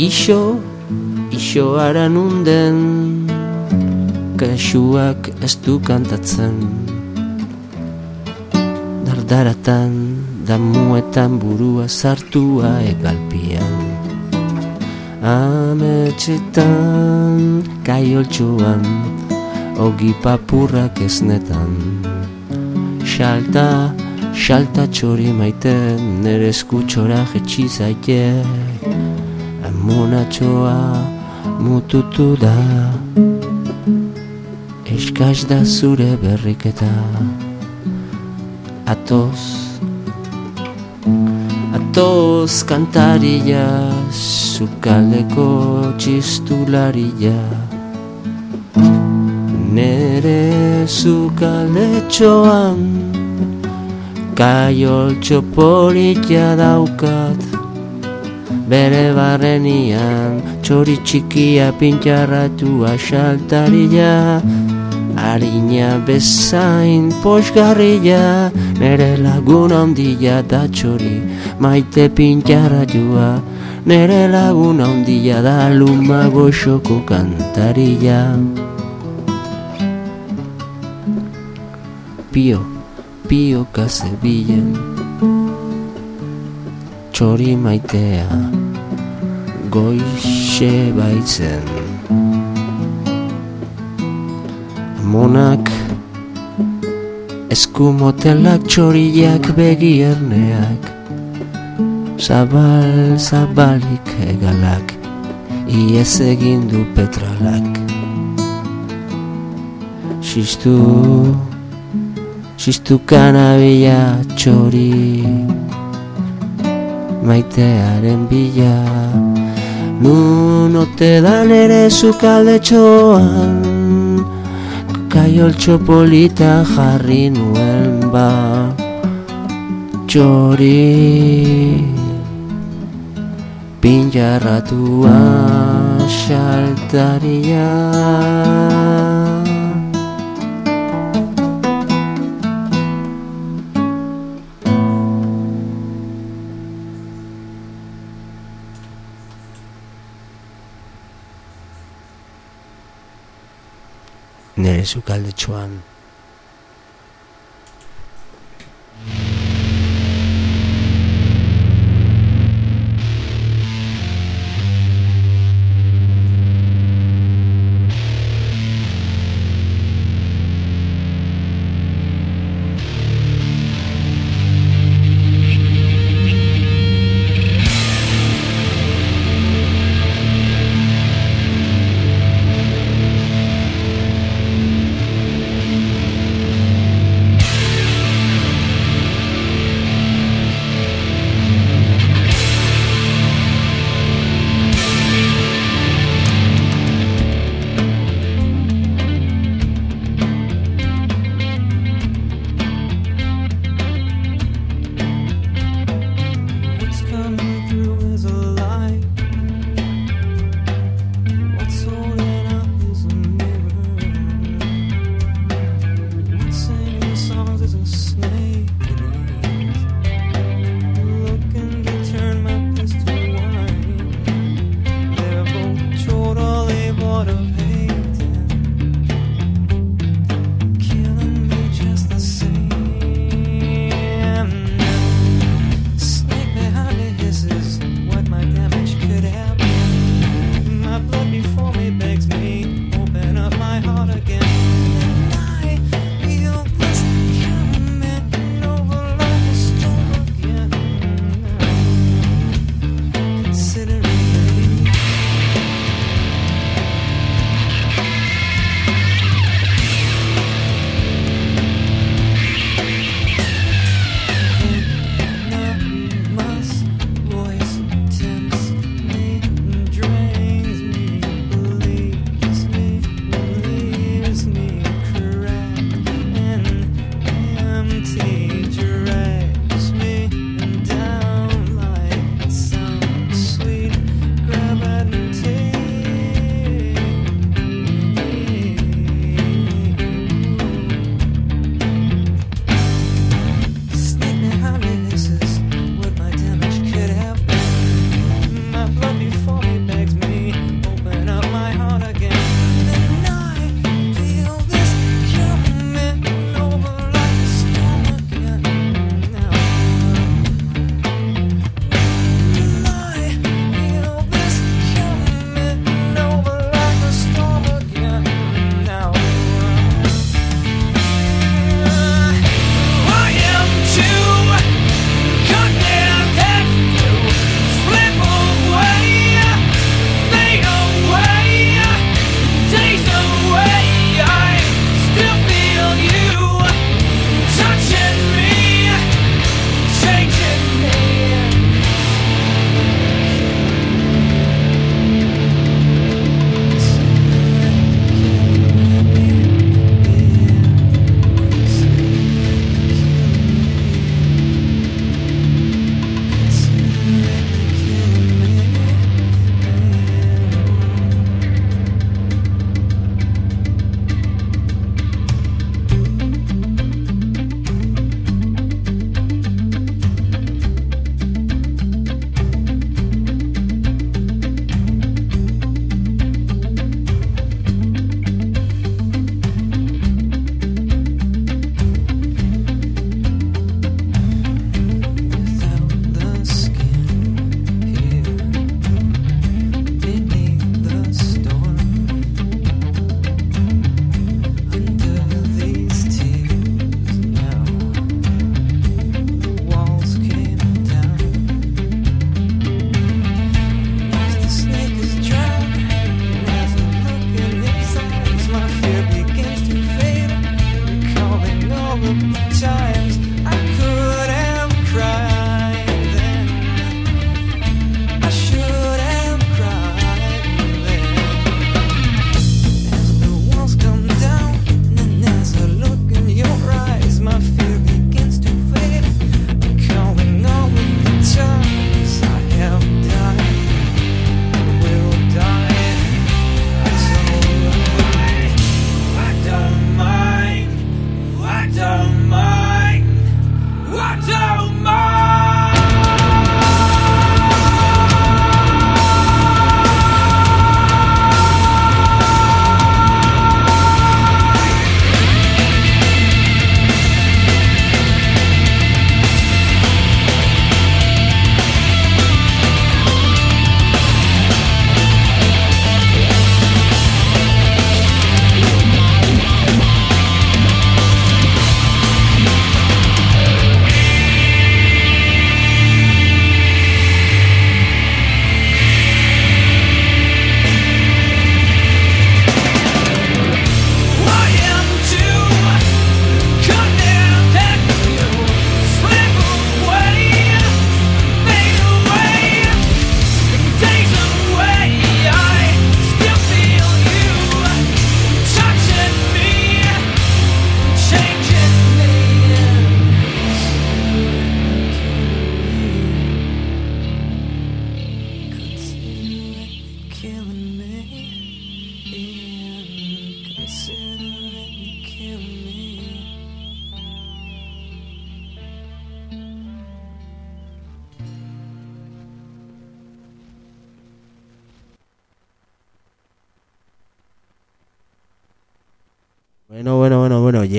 Ixo, ixo ara nunden Kasuak ez du kantatzen. Dardaratan, damuetan burua sartua egalpian. Ametxetan, kaioltxuan, ogi papurrak esnetan. Xalta, xalta txori maite, nere eskutxora jetxi zaite Amonatxoa mututu da Eskaz da zure berriketa. Atoz, atoz kantaria Zukaldeko txistularia. Nere zukaldetxoan Kaiol txoporia daukat Bere barrenian Txori txikia pintxarratua xaltaria Harina bezain posgarria Nere lagun handia da txori Maite pintxarratua. Nere lagun handia da lumago xoko kantaria Pio, pio kazebilen Txori maitea Goixe baitzen. Monak Eskumotelak txoriak begierneak Zabal, zabalik egalak Iez egin du petralak. Xistu, xistu kanabila txori Maitearen bila. Nun ote da nere zukalde txoan Kaiol txopolita jarri nuen ba. Txori Pinjarratua xaltaria Nere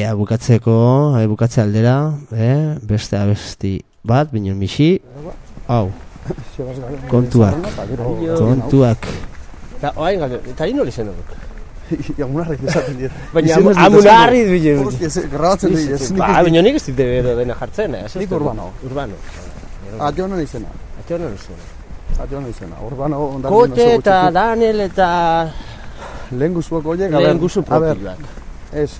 ja, bukatzeko, eh, bukatze aldera, eh, beste abesti bat, binen misi, hau, Kontuak. kontuak. Eta, oain galde, eta hino hori zen dut. Amunarrik esaten dira. Baina dut amunarri. Hostia, ze- grabatzen dira. ez nik Ba, ez- baina nik ez dite edo dena jartzen, eh? Nik Urbano. Urbano. Atio honen izena. Atio non zen. Atio honen izena. Urbano ondarribia Kote oso eta. Daniel eta Lehen guzuak horiek, a lehen guzu propioak. ez,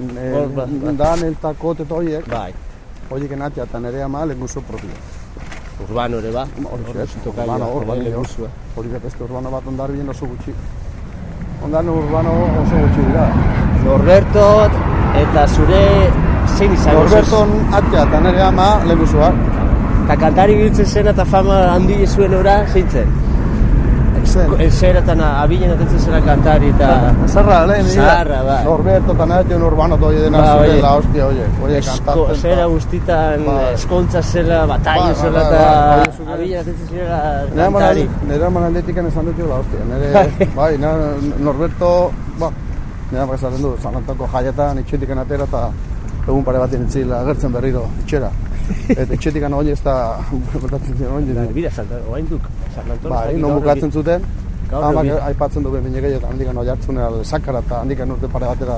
Ba. Dan eta eta horiek, Bai, horiek enatia eta nire ama lehen guzu propio. Urbano ere ba. Hori Hor ez, urbano hor, lehen hor. guzua. Hori da beste urbano bat ondarbien oso gutxi. Ondan urbano oso gutxi dira. Norberto eta zure zein izango Norberton atia eta nire ama lehen guzuak. Eta kantari biltzen zen eta fama handi zuen ora zeintzen. Zen. Zeratan abilen atetzen zena kantari eta... Zarra, lehen dira. Zaharra, bai. Norberto eta nire urbano doi dena Ba, zure la hostia, oie. Oie, Esko, kantatzen. zera ta- guztitan Bai. eskontza zela, Bai, bai, zela bai, eta abilen atetzen Nire eman kantari. nire eman aldetikan esan dut la hostia. Nire, bai, Norberto, ba, nire eman esaten du, Sanantako jaietan itxetikan atera eta egun pare baten itzila agertzen berriro itxera. Eta itxetikan hori ez da, bertatzen ziren hori. Bira, Santa, oain duk, San Antonio. Bai, non bukatzen zuten, Gaur Amak ebi- aipatzen du behin gehiago, handikan oi hartzunea sakara eta handikan urte pare batera,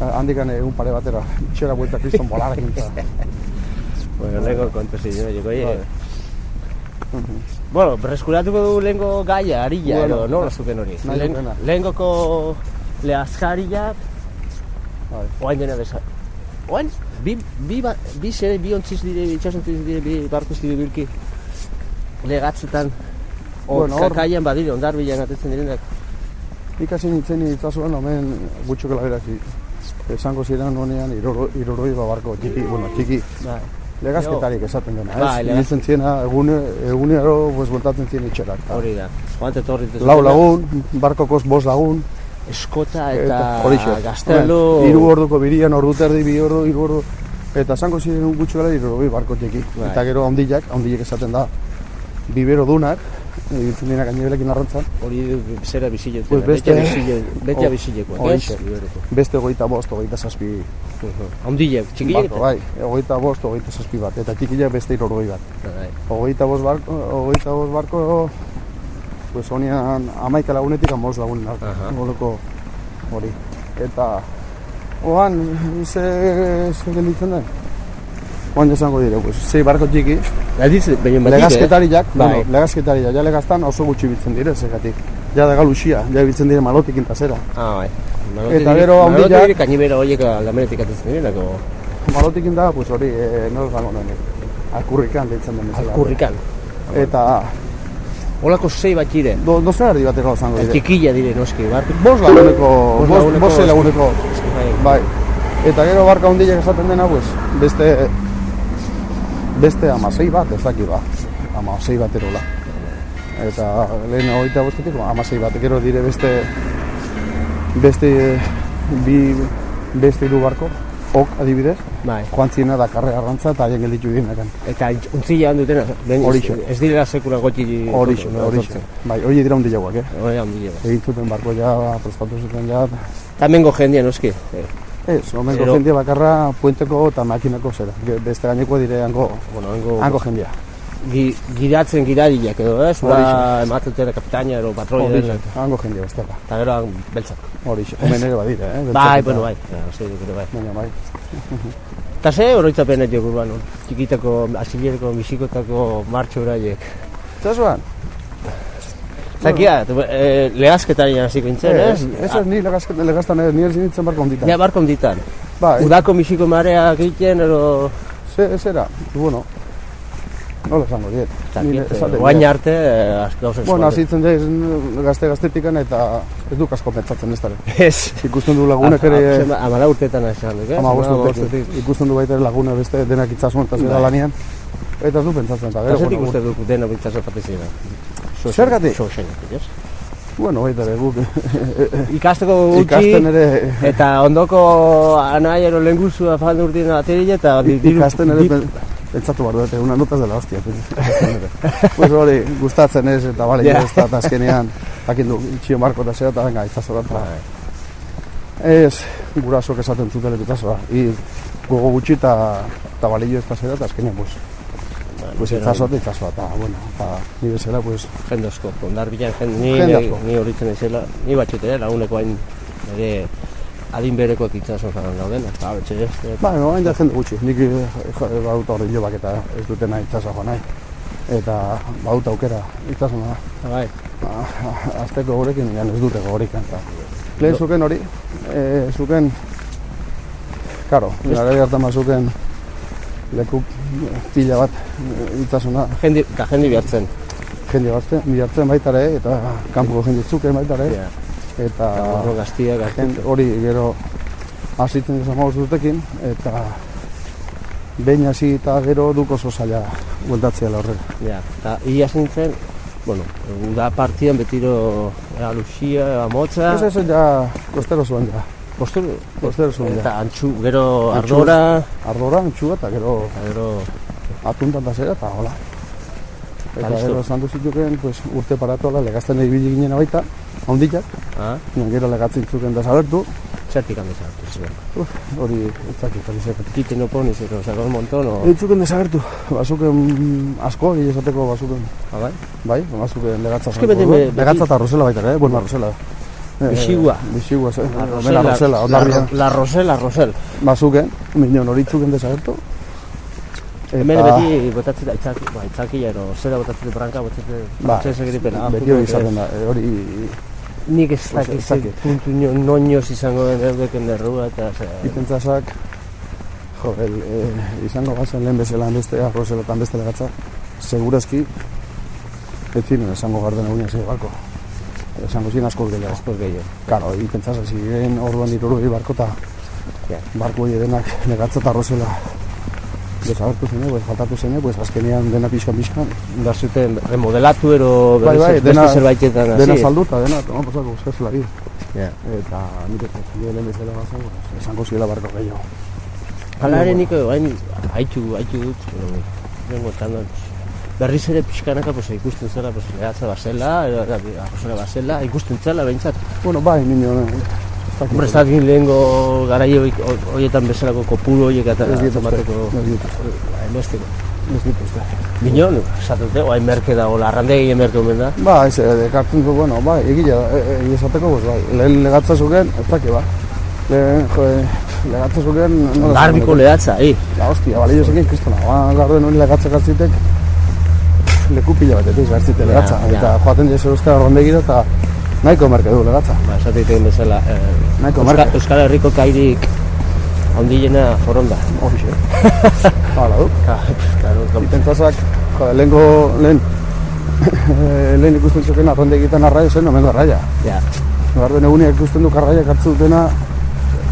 eh, handikan egun pare batera, itxera buelta kriston bolarekin. eta- Bueno, lehenko kontu zin, no, joko, Bai. Bueno, berreskuratuko du lehenko gaia, arilla, Bueno, bueno, nola zuken hori. nahi Lehen- dukena. Lehengoko lehazkariak, Bai. oain dena beza. Oain, bi, bi, ba, bi zere, bi ontziz dire, itxasontziz dire, bi barkuz dire bilki. Legatzetan, Bueno, hor- kakaian badire, ondar bilan atetzen direnak. Ikasi nintzen itzazuen, omen gutxoko laberak esango ziren honean iroro, iroroi babarko txiki, bueno, txiki, Bai. legazketarik esaten dena, ez? legaz- Ibiltzen ziena, egune, egunero, pues, bueltatzen zien itxerak. Hori da. Joan etorri dut. Lau lagun, barkokoz bost lagun, Eskota eta, horixe. gaztelu. Hiru orduko birian, ordu terdi, bi ordu, hiru ordu, eta esango ziren gutxo gara iroroi barko txiki. Bai. Eta gero handiak, handiak esaten da, bibero dunak, ibiltzen dira gainebelekin arrantzan, Hori zera biziletu. Pues beste- bete Oh? Iberuko. beste hogeita bost, hogeita zazpi Ondilek, txikiek barko, bai, hogeita bost, hogeita zazpi bat, eta txikiak beste irorogei bat. Bai. Hogeita bost barko, hogeita bost barko, pues honean amaika lagunetik amoz lagunen arko, Aha. goloko hori. Eta, oan, ze, ze gelditzen den? Oan esango dire, pues, sei barko txiki, Adiz, baina batik, legazketariak, Bai. bueno, legazketariak, ja legaztan oso gutxi bitzen dire, zegatik. Ja da galuxia, ja bitzen dire malotikin tasera. Ah, bai. Eta gero handiak- Malotik kainibera horiek aldamenetik atetzen direnako. Malotikin da, pues hori, e, nor galonen, akurrikan deitzen den bezala. Kurrikan. Eta, Olako sei bat jire. do, dozen erdi bateko zango dire. Txikilla dire noski, bar. Bost laguneko, Bost bost, laguneko- Bai. bai. Eta gero barka handiak esaten dena, pues, beste, beste amasei bat, ez daki ba, amasei bat erola. Eta lehen hogeita bostetik, amasei bat, gero dire beste, beste, bi, beste hiru barko, ok adibidez, Bai. joan ziena da karre arrantza eta haien gelditu dienekan. Eta untzilla handutena, ben, Horixe. ez direla sekula gotxi Horixe, horixe. Bai, hori dira hundi jauak, eh? Hori handile. Egin zuten barko ja, prestatu zuten ja, Tamengo jendia noski. Eh, Ez, omengo jendia bakarra puenteko eta makinako zera. Beste gaineko dire hango, bueno, hango jendia. Gi, giratzen girariak edo, eh? Zura Horixe. ematutera kapitaina edo patroi denak. hango jendia bestela. Eta gero beltzak. Horixe, omen ere badire, eh? Bai, beltzak bueno, eta- bai. Ja, bai. Baina bai. Eta ze oroitzapen edo urbano, txikitako, asileriko, misikotako martxo horaiek. Zasuan? Zakia, eh, lehazketari hasiko intzen, ez? Ez ez, ni legaztan ez, ni ez nintzen barko onditan. Ja, barko onditan. Bai, Udako misiko marea egiten, ero... ze, zera, bueno, nola esango diet. Guain arte, eh, gauzak Bueno, azitzen jaiz gazte gaztetikan eta ez du kasko pentsatzen ez dara. Ez. Ikusten du lagunek ere, Amala esan duk, eh? ama bost Hamalau urtekin. Ikusten du baita lagune beste denak itzasun eta zera Bai. lanian. Eta ez du pentsatzen, eta gero, bueno, uste duk dena bitzazo patizina. Zergatik? So, xeinatik, ez? Bueno, baita ere guk Ikasteko gutxi, ikasten ere, eta ondoko anaiero lehenguzua falda urtien aterile, eta ikasten ere pentsatu behar dute, una notaz dela hostia. Pues hori, gustatzen ez, eta bale, yeah. ez da, eta azkenean, jakin du, itxio marko eta zera, eta venga, itzazora, eta. Ez, gurasok esaten zuten itzazoa. I, gogo gutxi eta eta balio ez pasera, eta azkenean, pues, pues itzazoa eta itzazoa, eta, bueno, eta ni bezala, pues, Jende asko, ondar bilan ni, Jende ni, asko. ni horitzen ezela, ni batxut ere, laguneko hain, ere, adin berekoak itzason zaran gauden, eta betxe ez, eh, ba, no, hain da jende gutxi. Nik eh, jo- badut horri jobak eta ez dutena itzazoa joan nahi. Eta badut aukera itzazoa. bai, Azteko gorekin, gan ez dute gogorik. Eta. Lehen zuken hori, e, zuken, karo, gara hartan zuken leku pila bat itzasuna. Jende, ka jende bihartzen, jende bat bihartzen baita ere, eta kanpoko jende zuken baita ere, ja, eta horro gaztiak, jende hori gero hasitzen izan mauz dutekin, eta behin hasi eta gero duk oso zaila bueltatzea horrela. ja, eta iaz nintzen, bueno, uda partian betiro, ea luxia, ea motza, Ez ez ja, kostero zuen ja. Postur, Kostero zuen eta antxu, gero Antxu. ardora, Ardora, antxua, eta gero eta gero, atuntan da zera, eta hola. Eta listo. gero esan duzituken, pues, urte paratola, legazten ibili ginen baita, ondilak, ah, gero legatzen zuken desagertu, zertik handi zartu ziren. uf, hori etzakit, hori zeket. Kite no poni, zero, sacó un montón, o, Eitzuken desagertu, bazuken mm, asko, gehi esateko bazuken, ah, bai? bai, bazuken legatza Eske beti- beti- legatza eta rosela baita, ere, bueno, rosela. Eh, Bixigua. Bixigua, ze, La rosela, la, ondarrian. la, la Rosel. Bazuken, minon hori itzuken desagertu. Hemen beti botatzen da, itzaki, ba, itzaki, ero, zera botatzen da branka, botatzen Ba, da, txese gripena. beti hori izaten da, eh, hori Nik ez dakit, puntu noñoz izango den erdeken derrua, eta, ze, Itentzasak, jo, el, eh, izango gazen lehen bezala beste arrozelotan beste legatza, segurazki, ez ziren esango garden egunen zei barko. Esango ziren asko gehiago. asko gehiago. Karo, itentzasak ziren orduan diru barko eta Ja. barko hori denak legatza eta arrozela desagertu zene, pues, faltatu zene, pues, azkenean dena pixkan pixkan, Da zuten remodelatu ero Bai, bai, dena- zerbaitetan hasi. dena salduta, dena, toma pasako, eskazela bi. Ja. Eta nik ez dut lehen bezala pues, esango ziela barko gehiago. Hala ere nik hain haitu, haitu dut, nengo txandan, berriz ere pixkanaka pues, ikusten zela, pues, lehatza basela, edo, arrozera basela, ikusten zela behintzat. Bueno, bai, dakit. Hombre, ez dakit lehengo garaio hoi- horietan bezalako kopuru horiek eta dituzte, atzemateko ez dituzte. Minon, esatute, oain merke dago, larrandegi merke omen da. Ba, ez, eh, ekartzen du, bueno, bai, egila, e, e, esateko, pues, bai, lehen legatza zuken, ez daki, ba. Lehen, jo, eh, legatza zuken, Garbiko lehatza, hi. La hostia, bale, jo zekin, kristona, ba, garden hori legatza gartzitek, leku pila batetik gartzite legatza, ja. eta joaten jesu uste arrondegira, eta nahiko merke du legatza. Ba, esateiten bezala, eh, Nahiko Euskal, merke. Euskal Herriko kairik handilena foronda. Horixe. Hala du. Claro, Itentzazak, jo, lehenko, lehen, lehen ikusten zuken arrondegietan arraia zen, omen arraia. ja, Garden eguneak ikusten du karraia hartzu dutena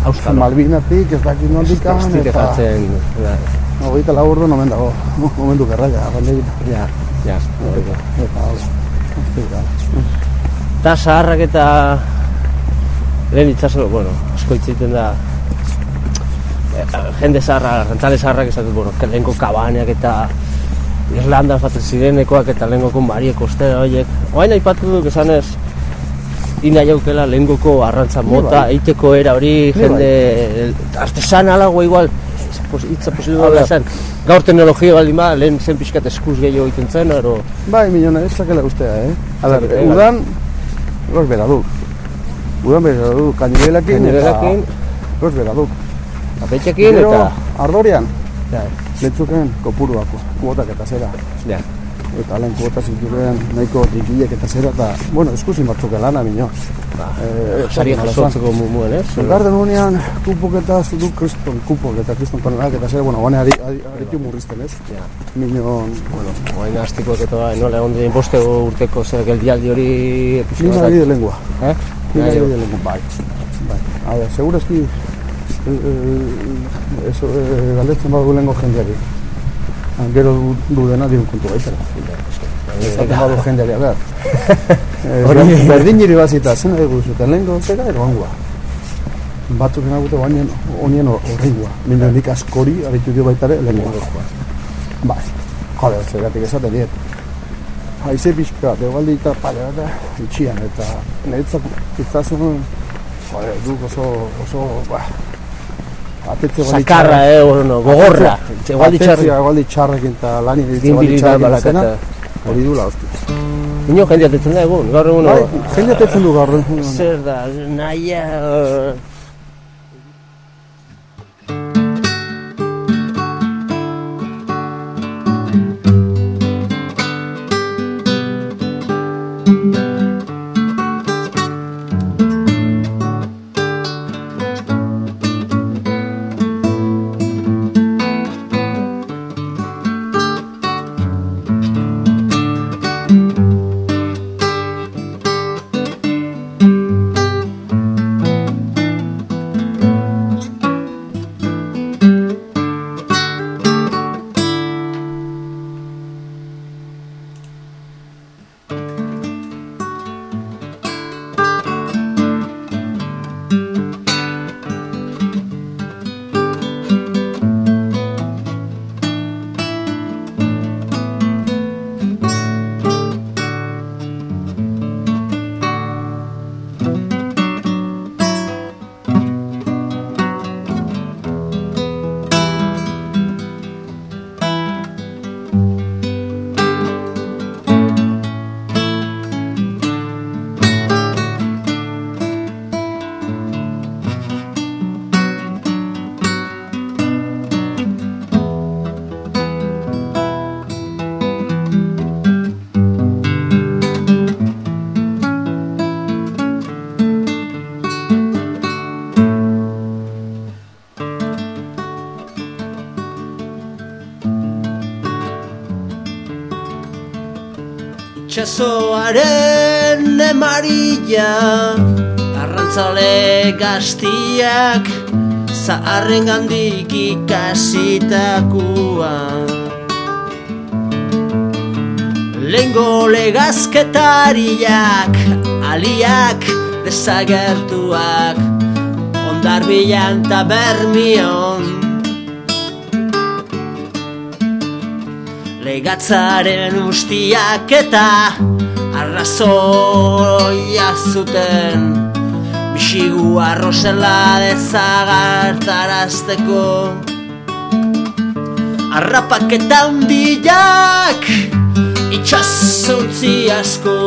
auskalo. Malbinatik, ez dakit nondikan, eta ja, hogeita lau ordu nomen dago, omen du karraia, arrondegietan. ja, ja, horreko. Eta, hola, hostia, da. Eta zaharrak eta lehen itxaso, bueno, asko itziten da eh, jende zaharra, rantzale zaharrak esatut, bueno, que lehenko kabaneak eta Irlanda fatzen zirenekoak eta lehengoko Marie Kostera horiek. Oain aipatu duk esan ez, ina jaukela lehengoko arrantza mota, bai. eiteko era hori, jende artesan alago igual, pos, itza A posible ber. esan. Gaur teknologia baldin ba, lehen zen pixkat eskuz gehiago egiten zen, ero, Bai, minona, ez zakela ustea, eh? A ber, Zakela, bai. udan, gos bera du. Udan bera du, kainibelakin Gainerakin, eta gos bera du. apetxekin eta... ardorian, Ja, letzuken kopuruako, kuotak eta zera. ja. Eta lehen kuota zituken nahiko dikilek eta zera, eta, bueno, eskusin batzuk lana, minio. Ba, Eh, sari jasotzeko mumuen, ez? Garden unean, kupok eta du kriston, kupok eta kriston tonenak eta zera, bueno, gane ari, aritu murrizten, ez? Ja. Minon, Bueno, oain astikoak eta bai, nola egon diren boste urteko zer geldialdi hori nina ari de lengua. Eh? Nina ari de lengua, bai. Bai. A ver, segurazki, eh, eh, eso, eh, galdetzen badu lengo jendeari. Ah, Gero du, du dena diun kontu baitara. Esaten badu jendeari. Eh, Hori- Berdin jiri bazita, zen nahi guzuten, lehenko zera eroangua. Batzuk enagute bainen onien horreingua. Mino nik askori aritu dio baitare lehenkoa. Bai, joder, zeratik esaten diet. Haize pixka, begaldi eta pale bat itxian, eta niretzak itzazun Joder, duk oso, oso, ba, atetze igual Sakarra, eh, bueno, gogorra. Egualdi txarri. Atetzea igual txarrekin eta lani ditze birita txarrekin hori dula, hosti. Ino jende atetzen da egun, gaur egun. Bai, jende atetzen du gaur egun. Zer da, naia... Itxasoaren emarilla Arrantzale gaztiak Zaharren gandik ikasitakua Lengo legazketariak Aliak desagertuak Ondarbilan ta Legatzaren ustiak eta arrazoia zuten. Bisigu arrozela dezagartarazteko Arrapaketa handiak itxasontzi asko.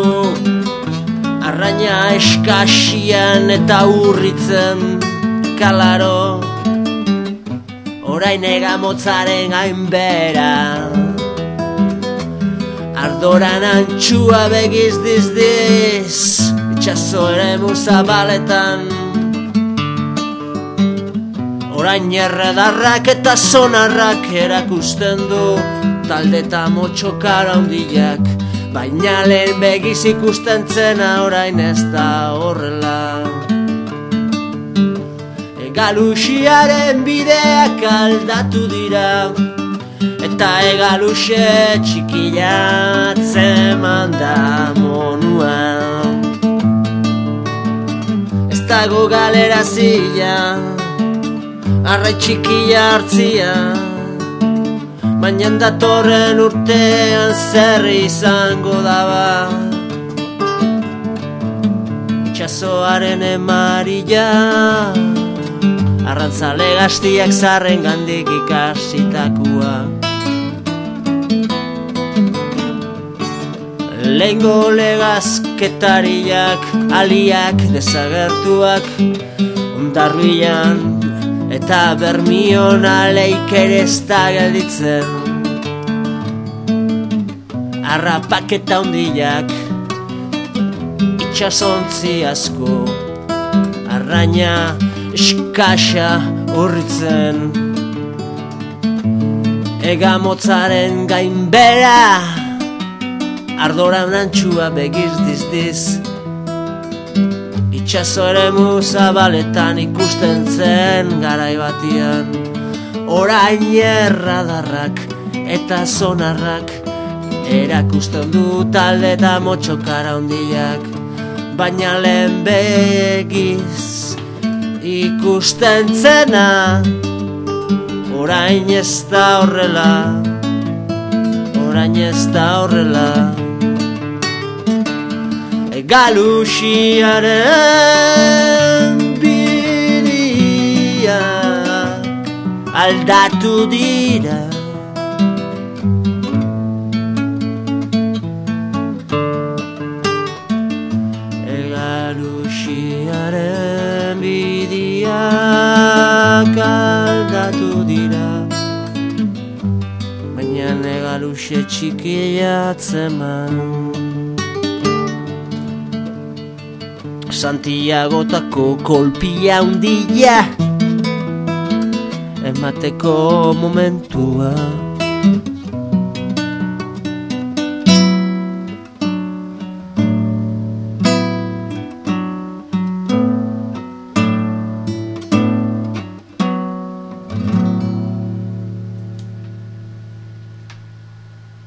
Arraina eskasian eta urritzen kalaro. Orain egamotzaren gainbera Ardoran antxua begiz dizdiz Itxaso ere zabaletan Orain erredarrak eta sonarrak erakusten du Talde eta motxokara handiak. Baina lehen begiz ikusten zena orain ez da horrela. Egaluxiaren bideak aldatu dira Eta egaluxe txikilatzen manda monuan Ez dago galera zila Arrai txikia hartzia. Baina datorren urtean zer izango daba Itxasoaren emarila Arrantzale gaztiak zarren gandik ikasitakua Lengo legazketariak, aliak desagertuak Ondarbilan eta bermion aleik ere ez da gelditzen. Arrapaketa hundiak itxasontzi asko Arraina eskasa urritzen Egamotzaren gainbera Ardoran antxua begiz dizdiz. Itxaso ere zabaletan ikusten zen garai batian. Orain erradarrak eta sonarrak Erakusten du talde eta motxokara hundiak Baina lehen begiz ikusten zena Orain ez da horrela Orain ez da horrela galusiaren bidia aldatu dira. E galusiaren bidia aldatu dira. Baina negaluxe txikia atzeman bai. Santiagotako kolpia hundia Emateko momentua